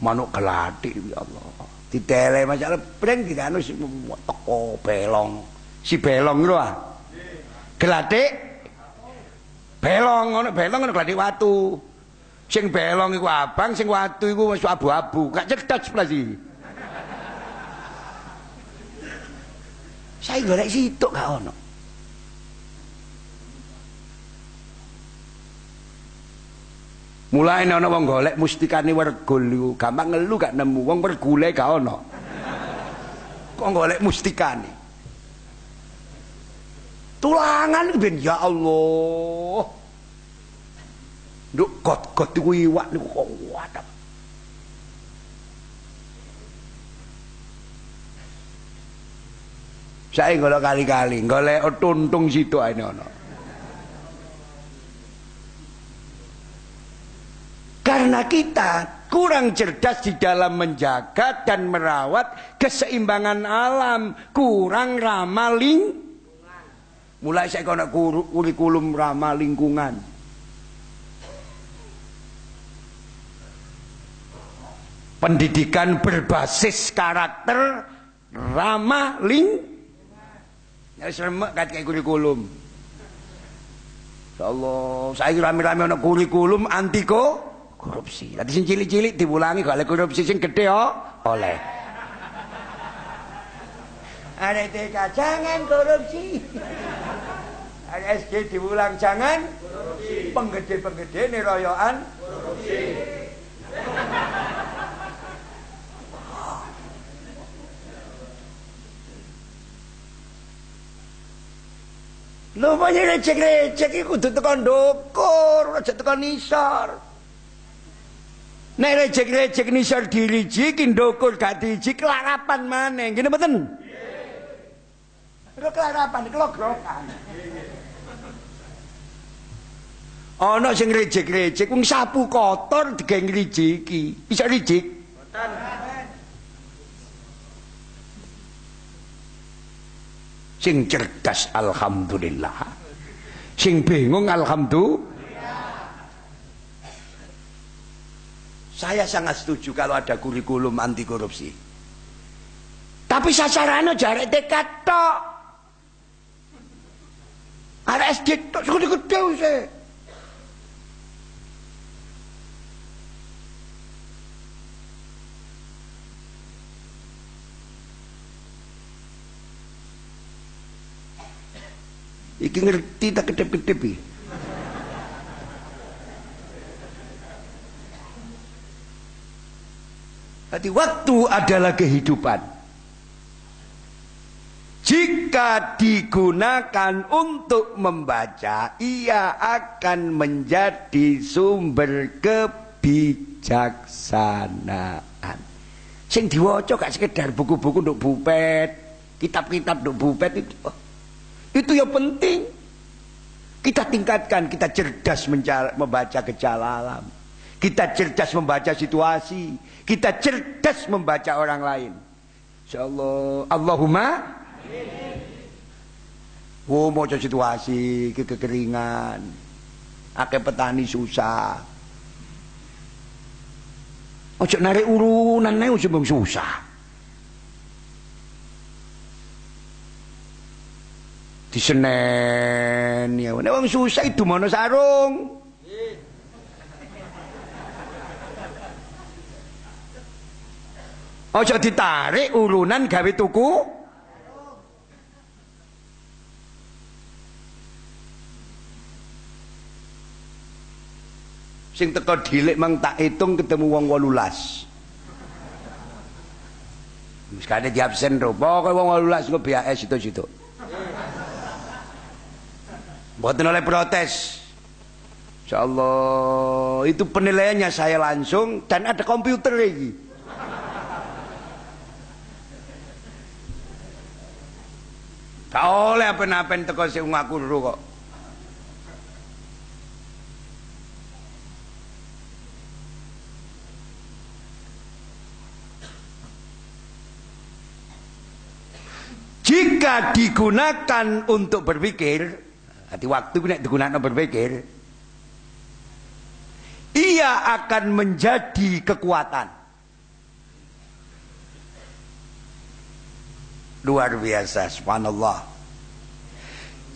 Manuk gelatik ya Allah ditele masalah breng dikanu si teko belong si belong lho ah belong ngono belong ngono glatik watu. Sing belong iku abang sing watu iku wis abu-abu. Gak cerdas sebelah iki saya golek situk gak ono. Mulai ana wong golek mustikane wergul gampang ngelu gak nemu. Wong wergule gak ana. Kok golek mustikane. Tulangan ben ya Allah. Nduk got-got iku iwak niku kok kuat. Saya golek kali-kali, golek tuntung situ ae ana. Karena kita kurang cerdas di dalam menjaga dan merawat keseimbangan alam, kurang ramah ling. Mulai saya kena kurikulum ramah lingkungan. Pendidikan berbasis karakter ramah ling. Ya seremek kayak kurikulum. Allah, saya rame-rame ada kurikulum antiko korupsi. Tadi sing cilik-cilik diulangi kalau korupsi sing gede oh, oleh. Ada TK jangan korupsi. Ada SG diulang jangan korupsi. Penggede-penggede nih royoan korupsi. Lho banyak recek-recek iku kudu tekan ndukur, aja tekan nisar. Nek rejek-rejek nisor diriji ndukur gak diiji kelarapan maneh. Ngene mboten? Nggih. kelarapan kelogrokan. Ana sing rejek-rejek wong sapu kotor digeng rijiki. Bisa rijik? Mboten. Sing cerdas alhamdulillah. Sing bingung alhamdulillah. Saya sangat setuju kalau ada kurikulum anti korupsi. Tapi sasarannya jarak dekat tok. Ada SD tok segede-gede sih. Iki ngerti tak kedep-kedep Berarti waktu adalah kehidupan. Jika digunakan untuk membaca, ia akan menjadi sumber kebijaksanaan. Sing diwaca gak sekedar buku-buku untuk bupet, kitab-kitab untuk bupet itu. Oh, itu yang penting. Kita tingkatkan, kita cerdas membaca gejala alam. Kita cerdas membaca situasi. Kita cerdas membaca orang lain. Insyaallah. Allahumma. Oh, mau situasi, kekeringan. Akeh petani susah. Ojo narik urunan nek susah. di Senen ya nek wong susah itu mana sarung Ojo ditarik urunan gawe tuku sing teko dilik mang tak hitung ketemu wong 18 Sekali di absen ro. Pokoke wong 18 kok BAS itu-itu. Buatan oleh protes. Insya Allah itu penilaiannya saya langsung dan ada komputer lagi. Tak oleh apa-apa teko sing ngaku kok. Jika digunakan untuk berpikir, Hati waktu nek digunakan berpikir, ia akan menjadi kekuatan. Luar biasa, subhanallah.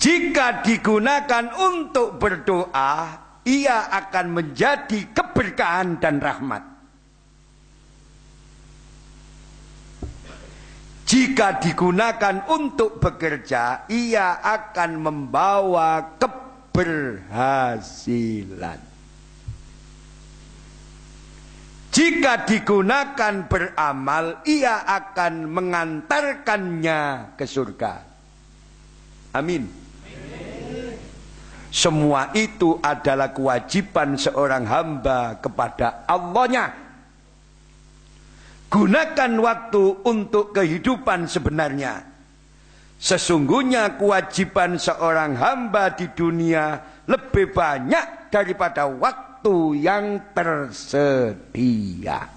Jika digunakan untuk berdoa, ia akan menjadi keberkahan dan rahmat. Jika digunakan untuk bekerja, ia akan membawa keberhasilan. Jika digunakan beramal, ia akan mengantarkannya ke surga. Amin. Semua itu adalah kewajiban seorang hamba kepada Allahnya. Gunakan waktu untuk kehidupan sebenarnya. Sesungguhnya kewajiban seorang hamba di dunia lebih banyak daripada waktu yang tersedia.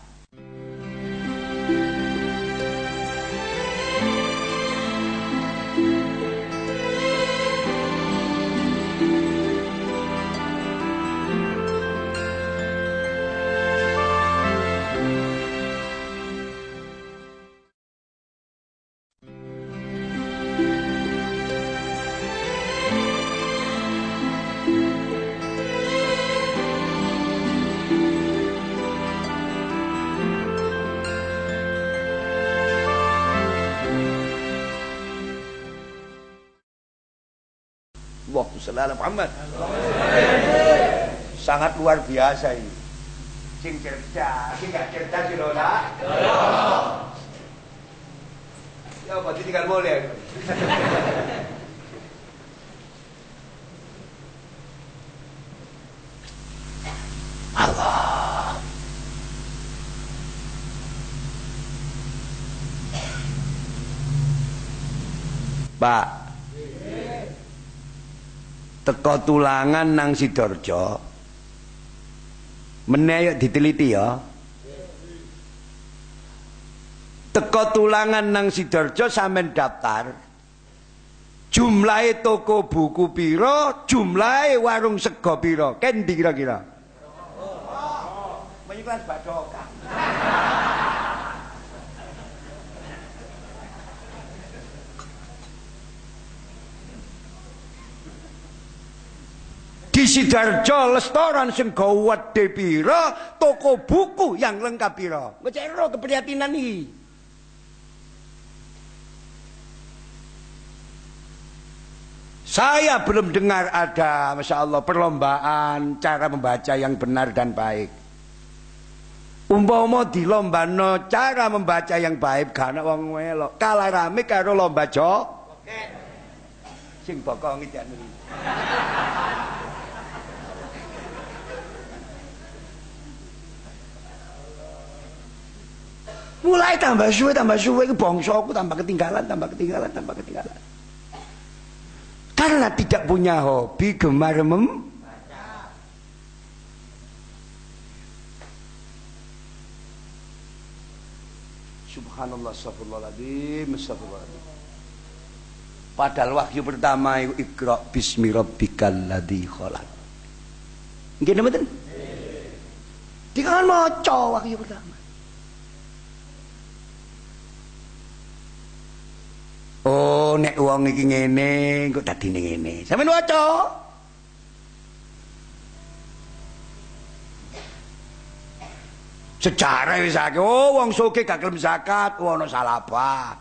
Sallallahu Muhammad. Sangat luar biasa ini. Sing cerdas, sing gak cerdas loh nak. Ya apa tinggal boleh. Allah. Pak, teko tulangan nang Sidoarjo. Meneh diteliti ya. Teko tulangan nang Sidoarjo sampean daftar. Jumlahe toko buku piro jumlahe warung sego piro kendi kira-kira? Oh, oh. badoka Di Sidarjo restoran sing gawede pira, toko buku yang lengkap pira. Ngecero keprihatinan iki. Saya belum dengar ada, Masya Allah, perlombaan cara membaca yang benar dan baik. Umpama di lomba no cara membaca yang baik karena wong melok. Kalah rame karo lomba jo. Sing bokong iki Mulai tambah suwe tambah suwe ke bangsaku tambah ketinggalan, tambah ketinggalan, tambah ketinggalan. Karena tidak punya hobi gemar mem Subhanallah, astagfirullahaladzim, astagfirullahaladzim. Padahal wahyu pertama itu ikra bismi rabbikal ladzi khalaq. Nggih mboten? Dikon maca wahyu pertama. Oh, nek wong iki ngene, kok dadine ngene. Sampeyan waca. Sejarah wis akeh. Oh, wong sugih gak gelem zakat, ana salah apa.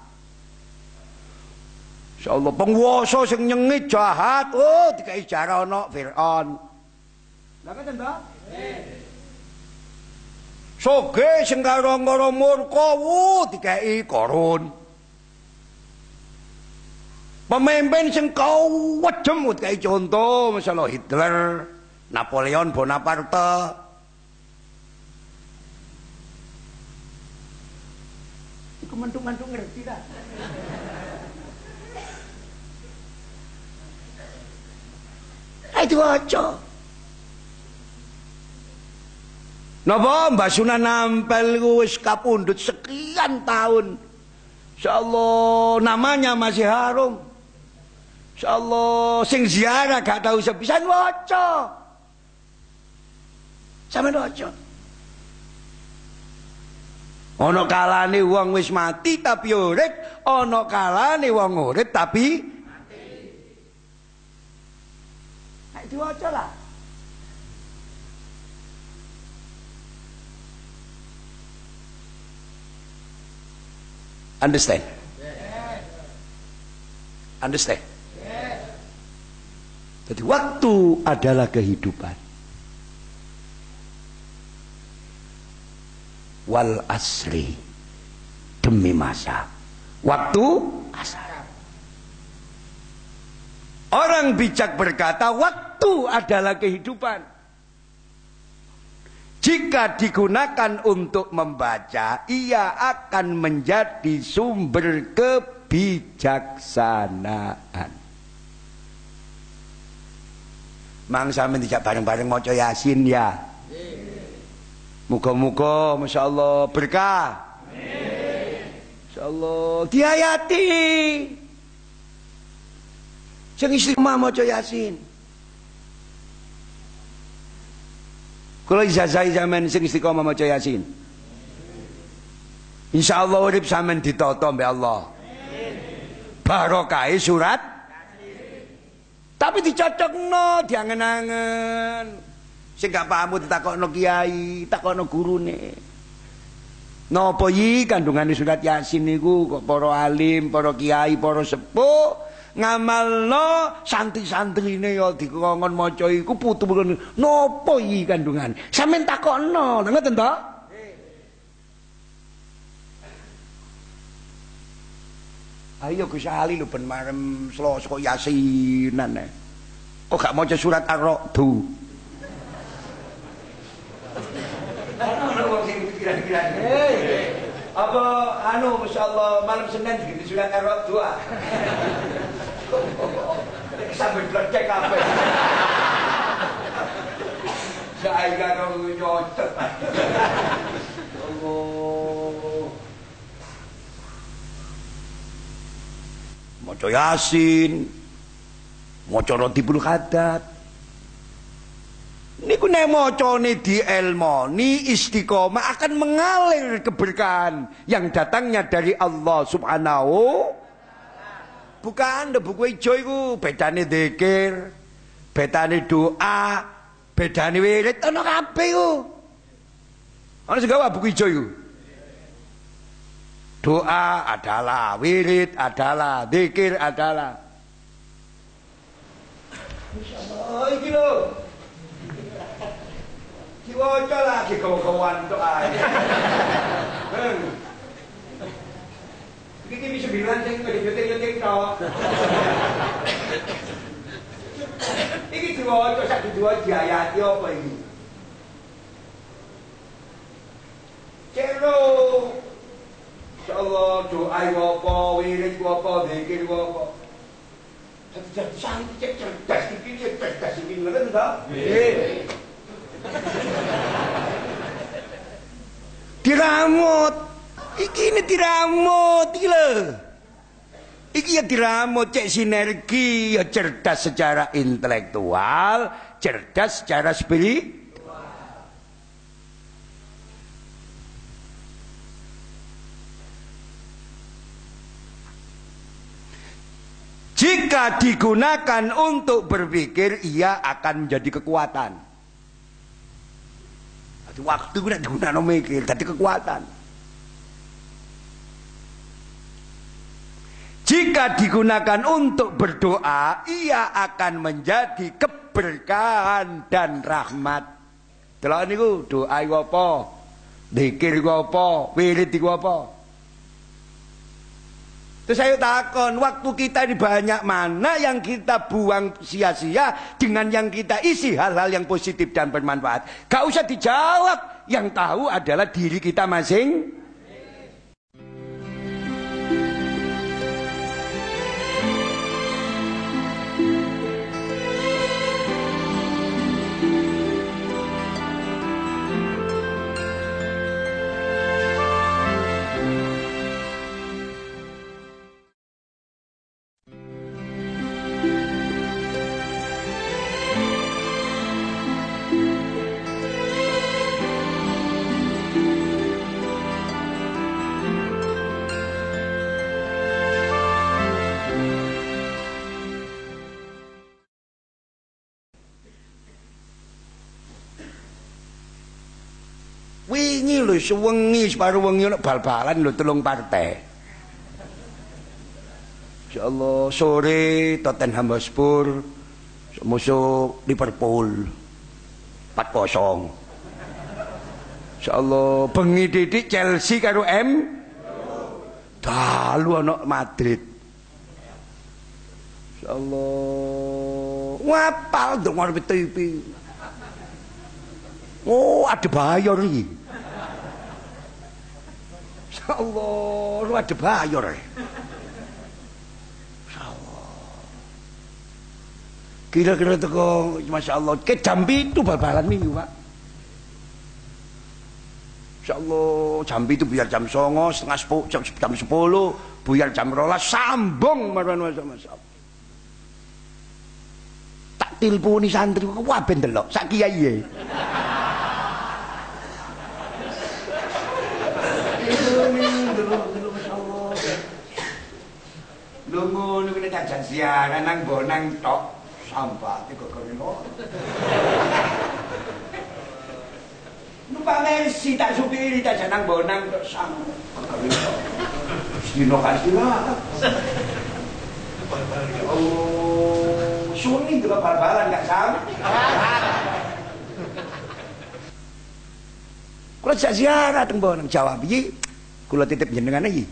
Insyaallah penguasa sing nyengit jahat, oh dikai jarah ana Firaun. Lah katen ta? Soge sing karo-karo murka, oh dikai korun. Pemimpin sing kau wajem dikai contoh masalah Hitler, Napoleon Bonaparte. Iku mantu-mantu ngerti dah. Ayo diwaca. Napa Mbak Sunan nampel wis kapundhut sekian tahun. Insyaallah namanya masih harum. Insyaallah sing ziarah gak tahu sepisan waca. Sampe waca. Ana kalane wong wis mati tapi urip, ana kalane wong urip tapi diwaca lah. Understand? Understand? Jadi waktu adalah kehidupan. Wal asri demi masa. Waktu asar. Orang bijak berkata waktu adalah kehidupan. Jika digunakan untuk membaca, ia akan menjadi sumber kebijaksanaan. Mang sampe dijak bareng-bareng maca Yasin ya. Muga-muga Masya Allah berkah. Masya Allah diayati. Sing istiqomah maca Yasin. Kula ijazahi zaman sing istiqomah maca Yasin. Insyaallah urip sampean ditata mbek Allah. Barokah surat Tapi dicocokno, diangen-angen. Sing gak paham ditakokno kiai, takokno gurune. Napa iki kandungane surat Yasin niku kok para alim, para kiai, para sepuh ngamalno santri-santrine ya dikongkon maca iku putu napa iki kandungan sampean takokno ngoten to Ayo Gus Ali lho ben marem Selasa kok yasinan eh. Kok gak maca surat Ar-Ra'du. Apa anu masyaallah malam Senin gitu surat Ar-Ra'du. Sampai blecek kabeh. Saya karo nyocot. Allah. Maca Yasin. Maca Rotibul Hadat. Niku nek macane dielmoni istiqomah akan mengalir keberkahan yang datangnya dari Allah Subhanahu Bukan buku hijau itu bedane zikir, bedane doa, bedane wirid ana kabeh iku. Ana sing gawa buku hijau itu. Doa adalah, wirid adalah, zikir adalah. Insyaallah iki lho. Diwaca lagi kawan-kawan doa. Ki bisa bilang sing ngedik-ngedik tok. Iki diwaca sak diwaca diayati apa iki? Celo doa apa, wirid apa, zikir apa. Jadi santri cerdas iki cerdas iki ngoten to? Nggih. Diramut. Iki ini diramut iki lho. Iki ya diramut cek sinergi ya cerdas secara intelektual, cerdas secara spiritual. Jika digunakan untuk berpikir, ia akan menjadi kekuatan. Waktu kita digunakan mikir, jadi kekuatan. Jika digunakan untuk berdoa, ia akan menjadi keberkahan dan rahmat. Delok niku doa iku apa? Zikir iku apa? Wirid apa? Terus saya takon, waktu kita ini banyak mana yang kita buang sia-sia dengan yang kita isi hal-hal yang positif dan bermanfaat. Gak usah dijawab, yang tahu adalah diri kita masing lho sewengi separuh wengi ono bal-balan lho telung partai. Insyaallah sore Tottenham Hotspur musuh Liverpool 4-0. Insyaallah bengi didik Chelsea karo M dalu ono Madrid. Insyaallah ngapal dong ono TV. Oh, ada bayar iki. Allah, lu ada bayar. Kira-kira teko Masya Allah Ke jam itu bal-balan minggu pak? Masya Allah Jam itu biar jam songo Setengah sepuluh Jam, jam sepuluh Biar jam rolas Sambung Masya Allah. Tak tilpuni santri Wah bendelok Sak kiai Lungo niku nek jajan siaran nang bonang tok sampah kok kene. Numpak Mercy tak supiri tak janang bonang tok. Sino kasih lah. Oh, suni juga bal-balan gak sama. Kalau jak ziarah teng bonang jawab iki kula titip jenengan iki.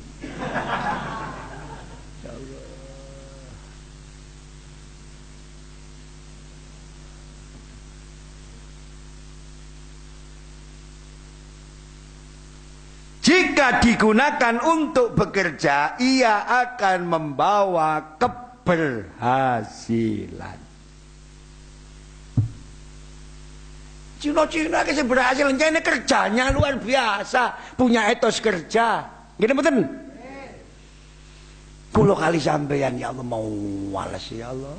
Jika digunakan untuk bekerja, ia akan membawa keberhasilan. Cina-Cina kisah berhasil, ini kerjanya luar biasa, punya etos kerja. Gini betul? Kulo kali sampeyan ya Allah mau wales ya Allah.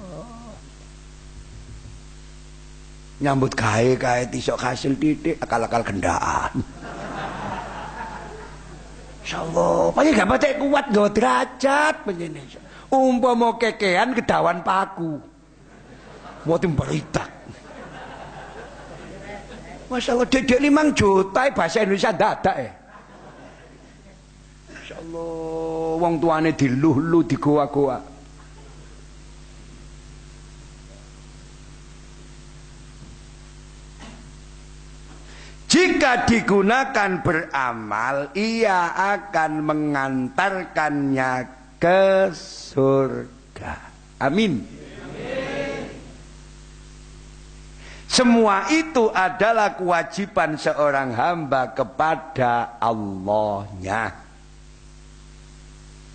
Nyambut gawe-gawe tisok hasil titik akal-akal gendaan. Insyaallah, paling gak baca kuat gak derajat begini. Umpama kekean kedawan paku. Mau berita. Masya Allah, dedek limang juta bahasa Indonesia dadak ya. Masya Allah, wong tuane diluh-luh di goa-goa. Jika digunakan beramal, ia akan mengantarkannya ke surga. Amin. Semua itu adalah kewajiban seorang hamba kepada Allahnya.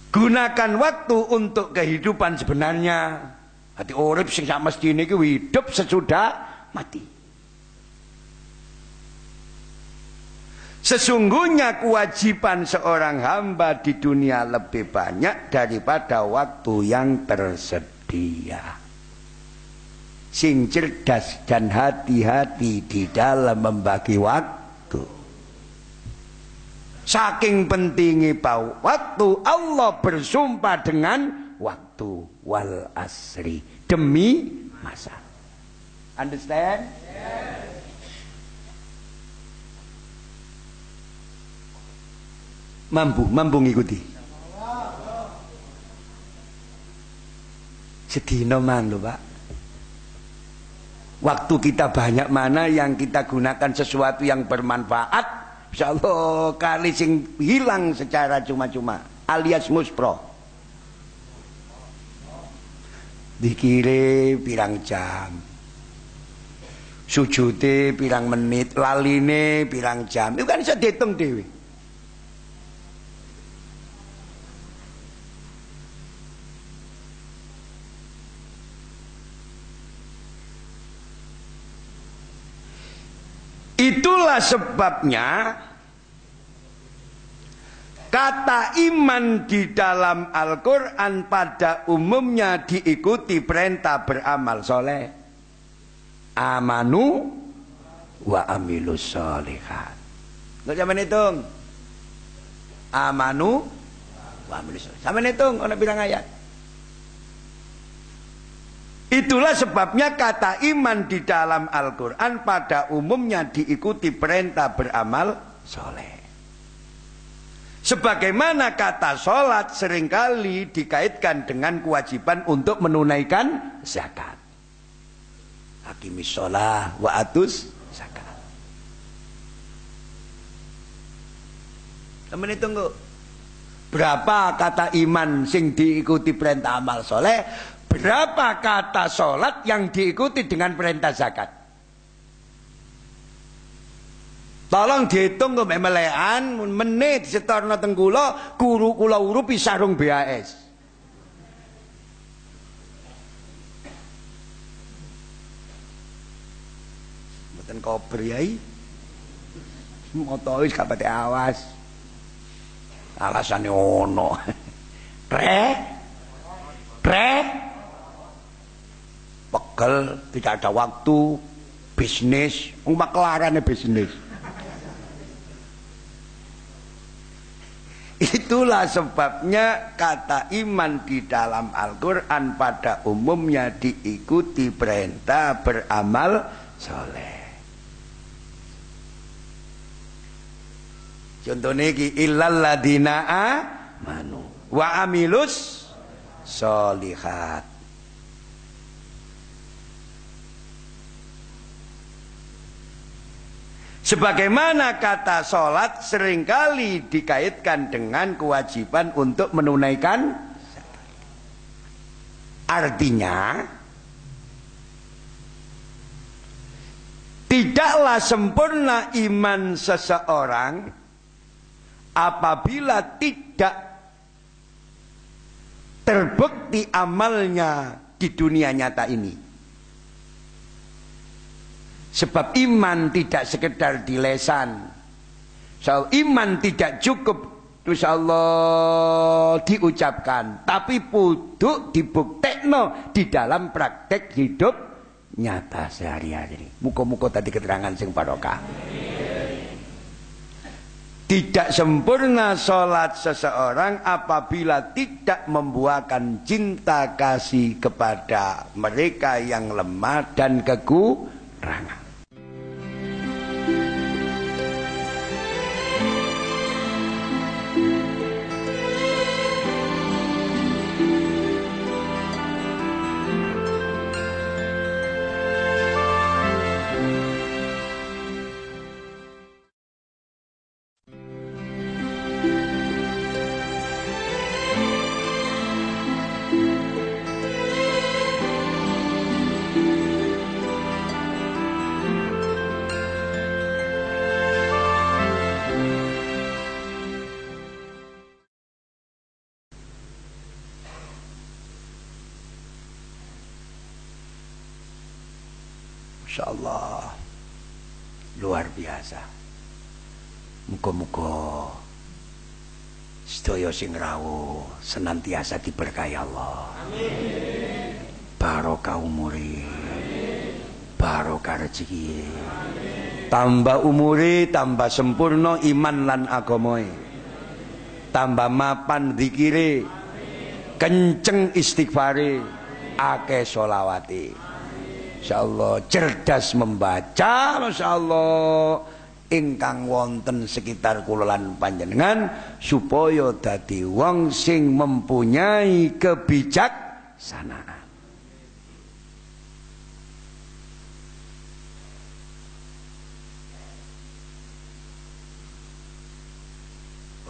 Gunakan waktu untuk kehidupan sebenarnya. Hati urip sing sak mestine iki hidup sesudah mati. Sesungguhnya kewajiban seorang hamba di dunia lebih banyak daripada waktu yang tersedia. Sing cerdas dan hati-hati di dalam membagi waktu Saking pentingnya bau waktu Allah bersumpah dengan waktu wal asri demi masa. Understand? Yes. Mampu, mampu ngikuti. Sedino mang lho, Pak. Waktu kita banyak mana yang kita gunakan sesuatu yang bermanfaat Insyaallah kali sing hilang secara cuma-cuma alias muspro. Dikire pirang jam. Sujute pirang menit, laline pirang jam. Itu kan bisa dihitung dewi. Itulah sebabnya kata iman di dalam Al-Quran pada umumnya diikuti perintah beramal soleh. Amanu wa amilus solihat. Nggak zaman hitung. Amanu wa amilus solihat. Sama hitung, orang bilang ayat. Itulah sebabnya kata iman di dalam Al-Quran pada umumnya diikuti perintah beramal soleh. Sebagaimana kata sholat sering kali dikaitkan dengan kewajiban untuk menunaikan zakat. Hakimis sholah wa atus zakat. Temen tunggu. Berapa kata iman sing diikuti perintah amal soleh Berapa kata sholat yang diikuti dengan perintah zakat? Tolong dihitung ke melekan menit setorno tenggulo guru kula urupi sarung BAS. Mboten kober yai. Moto wis gak awas. Alasane ono. *laughs* Rek. Rek pegel, tidak ada waktu, bisnis, maklarane bisnis. *laughs* Itulah sebabnya kata iman di dalam Al-Quran pada umumnya diikuti perintah beramal soleh. Contohnya ini illal ladina manu wa amilus solihat. Sebagaimana kata sholat sering kali dikaitkan dengan kewajiban untuk menunaikan Artinya Tidaklah sempurna iman seseorang apabila tidak terbukti amalnya di dunia nyata ini. Sebab iman tidak sekedar di lesan. So, iman tidak cukup Insya Allah diucapkan. Tapi puduk dibuktekno Di dalam praktek hidup Nyata sehari-hari. Muka-muka tadi keterangan sing barokah. Tidak sempurna sholat seseorang Apabila tidak membuahkan cinta kasih Kepada mereka yang lemah dan kekurangan insyaallah. Luar biasa. Muga-muga sedaya sing rawuh senantiasa diberkahi Allah. Amin. Barokah umure. Barokah rezeki. Tambah umure tambah sempurna iman lan agamae tambah mapan zikire. Kenceng istighfare. Akeh solawati insyaallah cerdas membaca masyaallah ingkang wonten sekitar kula lan panjenengan supaya dadi wong sing mempunyai kebijaksanaan.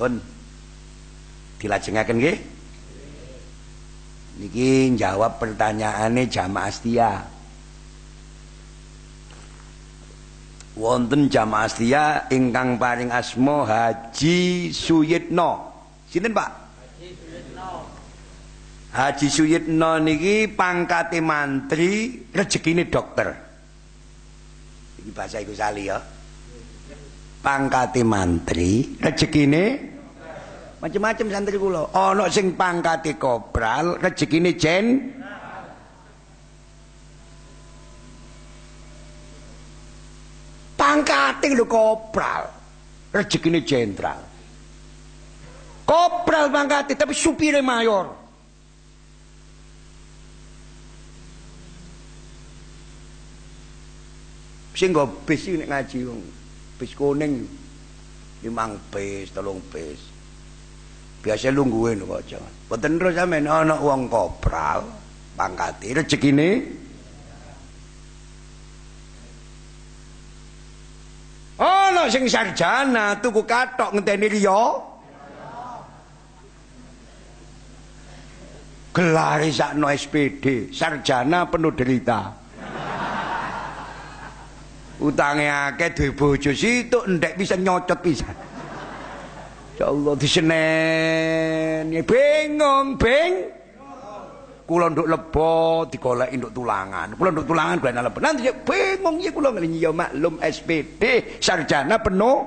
Pun dilajengaken nggih? Niki jawab pertanyaane jamaah setia wonten jamaah setia ingkang paring asma Haji Suyitno sinten Pak Haji Suyitno Haji niki pangkate mantri rezekine dokter iki bahasa iku sali ya pangkate mantri rezekine Macam-macam santri kula. Ana sing pangkate kopral, rezekine jen. Pangkate lho kopral. Rezekine jenderal. Kopral pangkate tapi supire mayor. Sing go bis nek ngaji wong. Bis kuning limang bis, telung bis. biasa lungguhin kok jangan boten terus sampean ana wong kopral pangkate rezekine ana sing sarjana tuku katok ngenteni liya gelare sakno SPD sarjana penuh derita utange akeh duwe bojo situk ndek bisa nyocot pisan Ya Allah disenen. Bingung, bing. Kula nduk lebo digoleki nduk tulangan. Kula nduk tulangan golek lebo. Nanti ya bingung ya kula ngene ya maklum SPD sarjana penuh.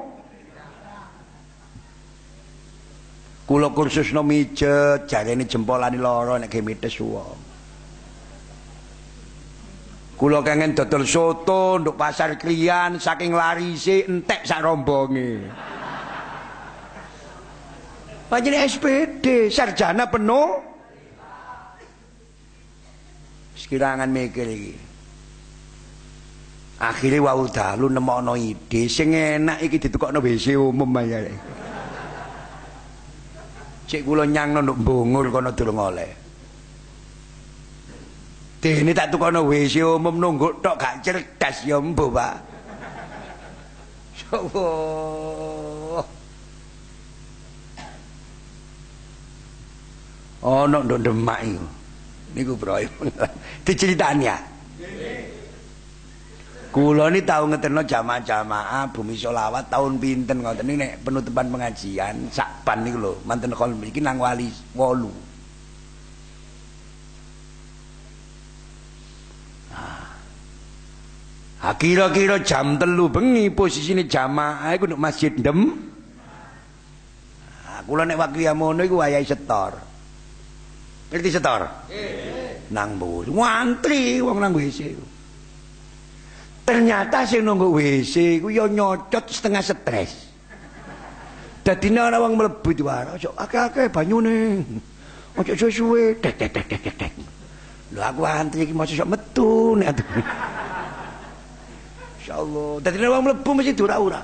Kula kursus no mijet, jarene jempolane lara nek gemites wong. Kula kangen dodol soto nduk pasar klian saking larise entek sak rombonge. Panjene SPD, sarjana penuh. Sekirangan mikir iki. Akhire wau dalu nemokno ide sing enak iki ditukokno WC umum ae. Cek kula nyangno nduk mbungur kono durung oleh. Dene tak tukokno WC umum nunggu tok gak cerdas ya mbuh, Pak. Allah. ana ndok demak iku niku bro *laughs* diceritani ya kula ni tau ngeterno jamaah-jamaah bumi solawat tahun pinten ngoten iki nek penutupan pengajian sakban niku lho manten kol mriki nang wali 8 Ha kira-kira jam telu bengi posisine jamaah iku nek masjid Dem. Ha kula nek waktu ya mono iku wayahe setor. Ngerti setor? Nang mburi. Wantri wong nang WC. Ternyata sing nunggu WC iku ya nyocot setengah stres. Dadi nek ana wong mlebu diwara, ojo akeh-akeh banyune. Ojo suwe-suwe, tek tek tek tek tek. Lho aku antri iki mosok metu nek Insyaallah. Dadi nek wong mlebu mesti dura-ura.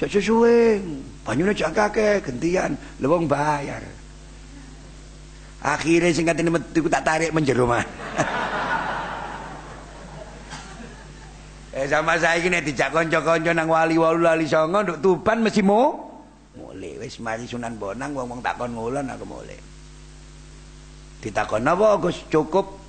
Suwe-suwe, banyune ojo akeh gantian. Lho wong bayar. Akhirnya sing katene metu tak tarik menjero mah. *laughs* eh sama saya ini dijak kanca-kanca nang wali walu lali songo nduk Tuban mesti mo mulai wis mari Sunan Bonang wong-wong takon ngulon aku mulai. Ditakon apa Gus cukup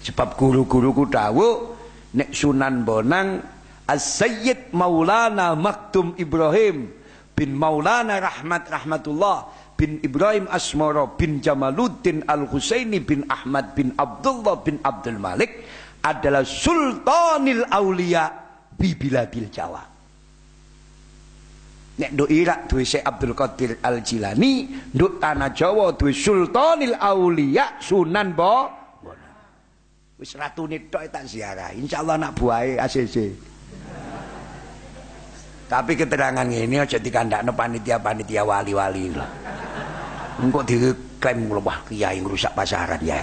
sebab guru-guruku dawuh nek Sunan Bonang As-Sayyid Maulana Maktum Ibrahim bin Maulana Rahmat Rahmatullah bin Ibrahim Asmoro bin Jamaluddin Al-Husaini bin Ahmad bin Abdullah bin Abdul Malik adalah Sultanil Aulia bibiladil Jawa. Nek do Irak duwe Syekh Abdul Qadir Al Jilani, nduk tanah Jawa duwe Sultanil Aulia Sunan Bo. Wis ratune tok tak ziarah. Insyaallah nak buahe ACC. Tapi keterangan ini aja dikandakno panitia-panitia wali-wali lho. Engko diklaim wah kiai ngrusak pasaran ya.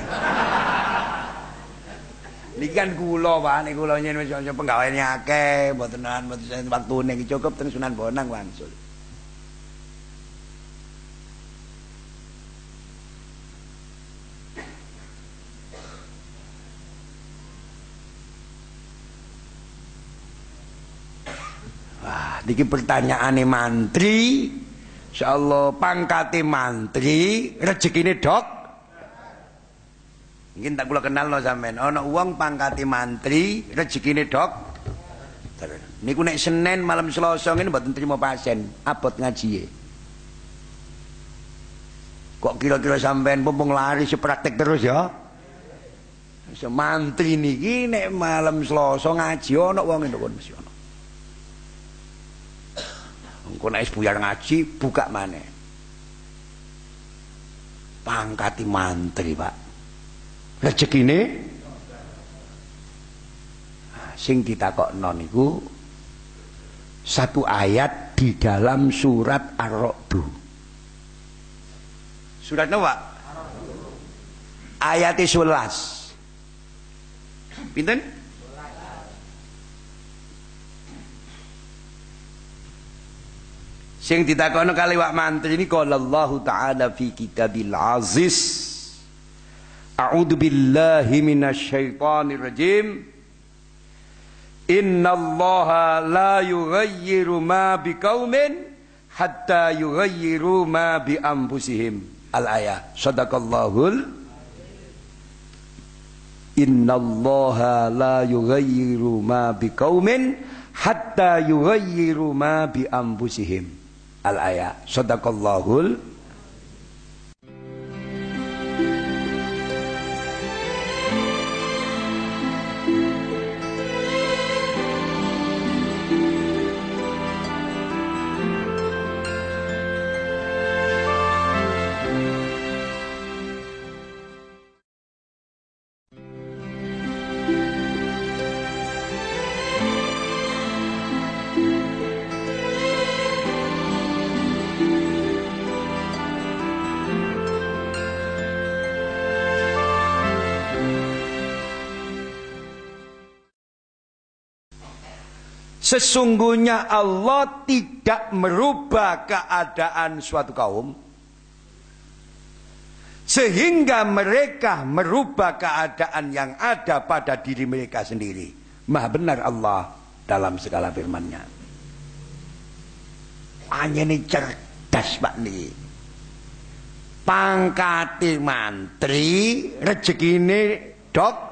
Niki kan kula Pak, nek kula nyen wis penggaweane akeh, mboten mboten waktune iki cukup teng Sunan Bonang wangsul. Wah, niki pertanyaane mantri. Insyaallah pangkate mantri, rezekine dok. Mungkin tak kula kenal no sampean. Ana wong pangkate mantri, rezekine dok. Niku nek Senin malam Selasa ngene mboten terima pasien, abot ngaji Kok kira-kira sampean mumpung lari sepraktek terus ya? Semantri niki nek malam Selasa ngaji ana wong ngene pun mesti ana. Engko nek buyar ngaji buka maneh. Pangkati mantri, Pak. Rezekine sing ditakokno niku satu ayat di dalam surat Ar-Ra'd. Surat apa? Ayat 11. Pinten? Sing ditakono kali wak mantri ini qala Allah taala fi kitabil aziz. A'udzu billahi minasyaitonir rajim. Inna Allah la yughayyiru ma biqaumin hatta yughayyiru ma bi anfusihim. Al-ayah. Sadaqallahul Inna Allah la yughayyiru ma biqaumin hatta yughayyiru ma bi anfusihim al-ayat. Sadaqallahul Sesungguhnya Allah tidak merubah keadaan suatu kaum sehingga mereka merubah keadaan yang ada pada diri mereka sendiri. Maha benar Allah dalam segala firman-Nya. Ini cerdas Pak nih. Pangkati mantri, ini dok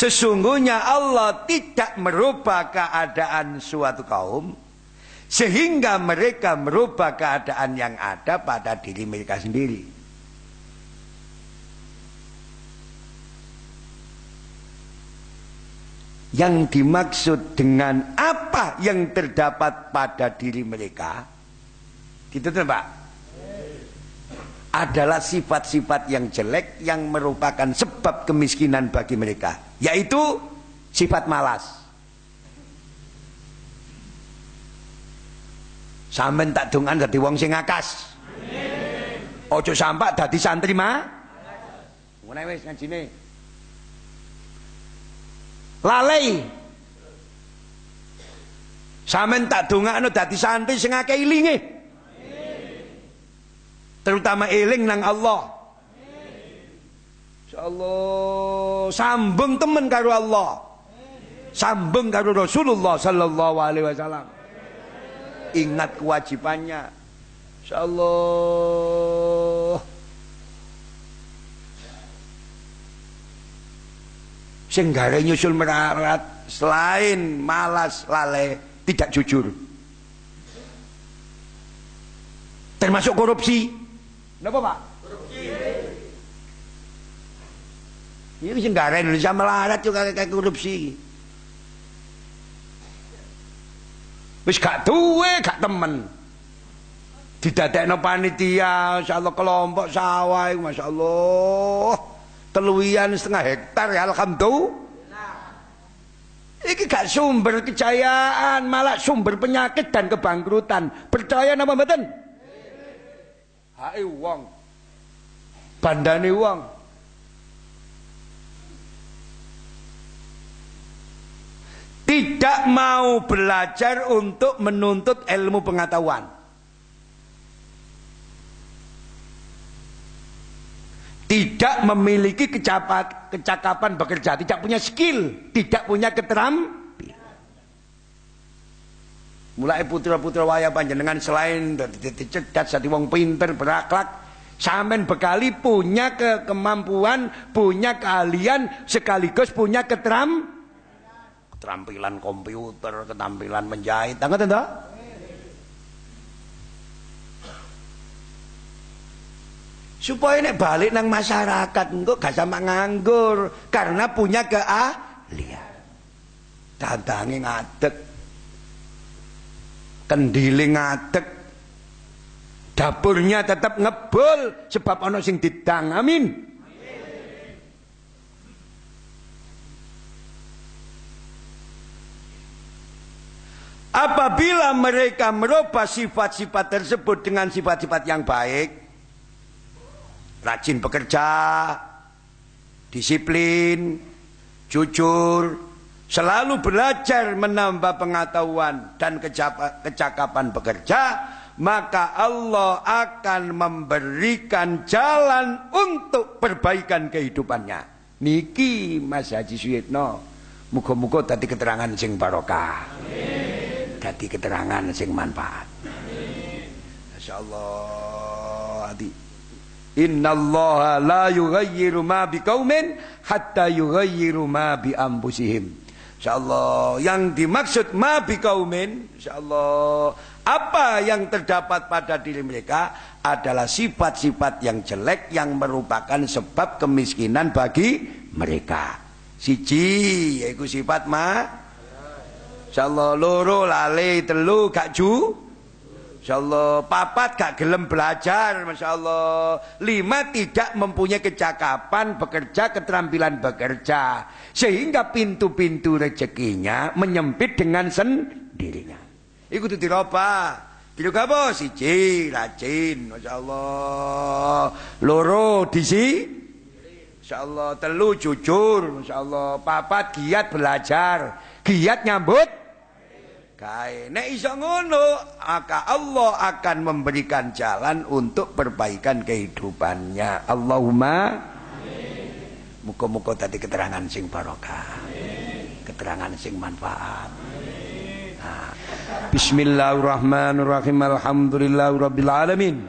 Sesungguhnya Allah tidak merubah keadaan suatu kaum sehingga mereka merubah keadaan yang ada pada diri mereka sendiri. Yang dimaksud dengan apa yang terdapat pada diri mereka, gitu tuh Pak adalah sifat-sifat yang jelek yang merupakan sebab kemiskinan bagi mereka yaitu sifat malas. Sampean tak dungan dadi wong sing akas ojo sampak dadi santri mah ngene wis ngajine. Lalai. Sampean tak dongakno dadi santri sing akeh ilinge terutama eling nang Allah. Allah sambung temen karo Allah. Sambung karo Rasulullah sallallahu alaihi wasallam. Ingat kewajibannya. Insyaallah. Sing gare nyusul merarat selain malas lalai tidak jujur. Termasuk korupsi kenapa pak? Korupsi ini negara Indonesia melarat juga kayak korupsi. Wis gak duwe gak temen. Didadekno panitia insyaallah kelompok sawah masyaallah. Teluian setengah hektar ya alhamdulillah. Iki gak sumber kejayaan malah sumber penyakit dan kebangkrutan. Percaya nama mboten hae wong bandane wong tidak mau belajar untuk menuntut ilmu pengetahuan. Tidak memiliki kecapat, kecakapan bekerja, tidak punya skill, tidak punya keterampilan. Mulai putra-putra waya panjenengan selain cerdas, jadi wong pinter, berakhlak, samen bekali punya ke kemampuan, punya keahlian, sekaligus punya keteram keterampilan komputer, keterampilan menjahit. Tangga tidak? supaya nek balik nang masyarakat engko gak sama nganggur karena punya keahlian dadange ngadeg kendile ngadeg. Dapurnya tetap ngebul sebab ono sing didang. Amin. Apabila mereka merubah sifat-sifat tersebut dengan sifat-sifat yang baik, rajin bekerja, disiplin, jujur, selalu belajar menambah pengetahuan dan kecakapan bekerja, maka Allah akan memberikan jalan untuk perbaikan kehidupannya. Niki Mas Haji Suyitno, muga-muga tadi keterangan sing barokah. Tadi keterangan sing manfaat. Masya Allah. Hati. Innallaha la yughayyiru ma biqaumin hatta yughayyiru ma bi anfusihim. Insyaallah. Yang dimaksud ma biqaumin insyaallah. Apa yang terdapat pada diri mereka adalah sifat-sifat yang jelek yang merupakan sebab kemiskinan bagi mereka. Siji yaitu sifat ma. Insyaallah. Loro lale telu gak ju Insyaallah papat gak gelem belajar Masyaallah lima tidak mempunyai kecakapan bekerja keterampilan bekerja sehingga pintu-pintu rezekinya menyempit dengan sendirinya itu diroba Dirubah apa? Siji, rajin, Masya Allah. Loro, disi. Masya Allah, telu jujur. Masya Allah, papat giat belajar. Giat nyambut Kae. Nek iso ngono, maka Allah akan memberikan jalan untuk perbaikan kehidupannya. Allahumma Muka-muka tadi keterangan sing barokah. Keterangan sing manfaat. Nah. Bismillahirrahmanirrahim. Alhamdulillahirabbil alamin.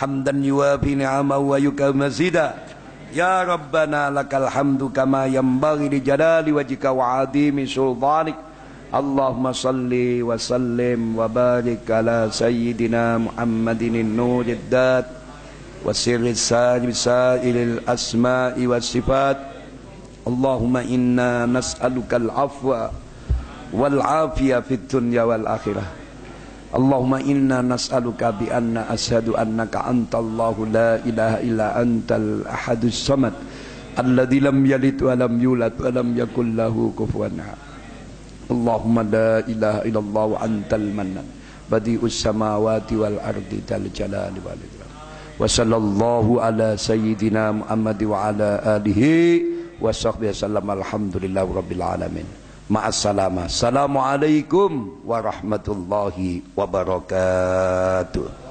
Hamdan yuwafi ni'amahu wa yukamma mazida. Ya Rabbana lakal hamdu kama yanbaghi li jalali wajhika wa 'azimi sultanik. اللهم صل وسلم وبارك على سيدنا محمد النور الداد وسر السائر سائر الأسماء والصفات اللهم إنا نسألك العفو والعافية في الدنيا والآخرة اللهم إنا نسألك بأن أشهد أنك أنت الله لا إله إلا أنت الأحد الصمد الذي لم يلد ولم يولد ولم يكن له كفوا أحد اللهم لا إله إلا الله وأنت المنان. بديع السماوات والأرض ذا الجلال والإكرام. وصلى الله على سيدنا محمد وعلى آله وصحبه وسلم. الحمد لله رب العالمين. مع السلامة. السلام عليكم ورحمة الله وبركاته.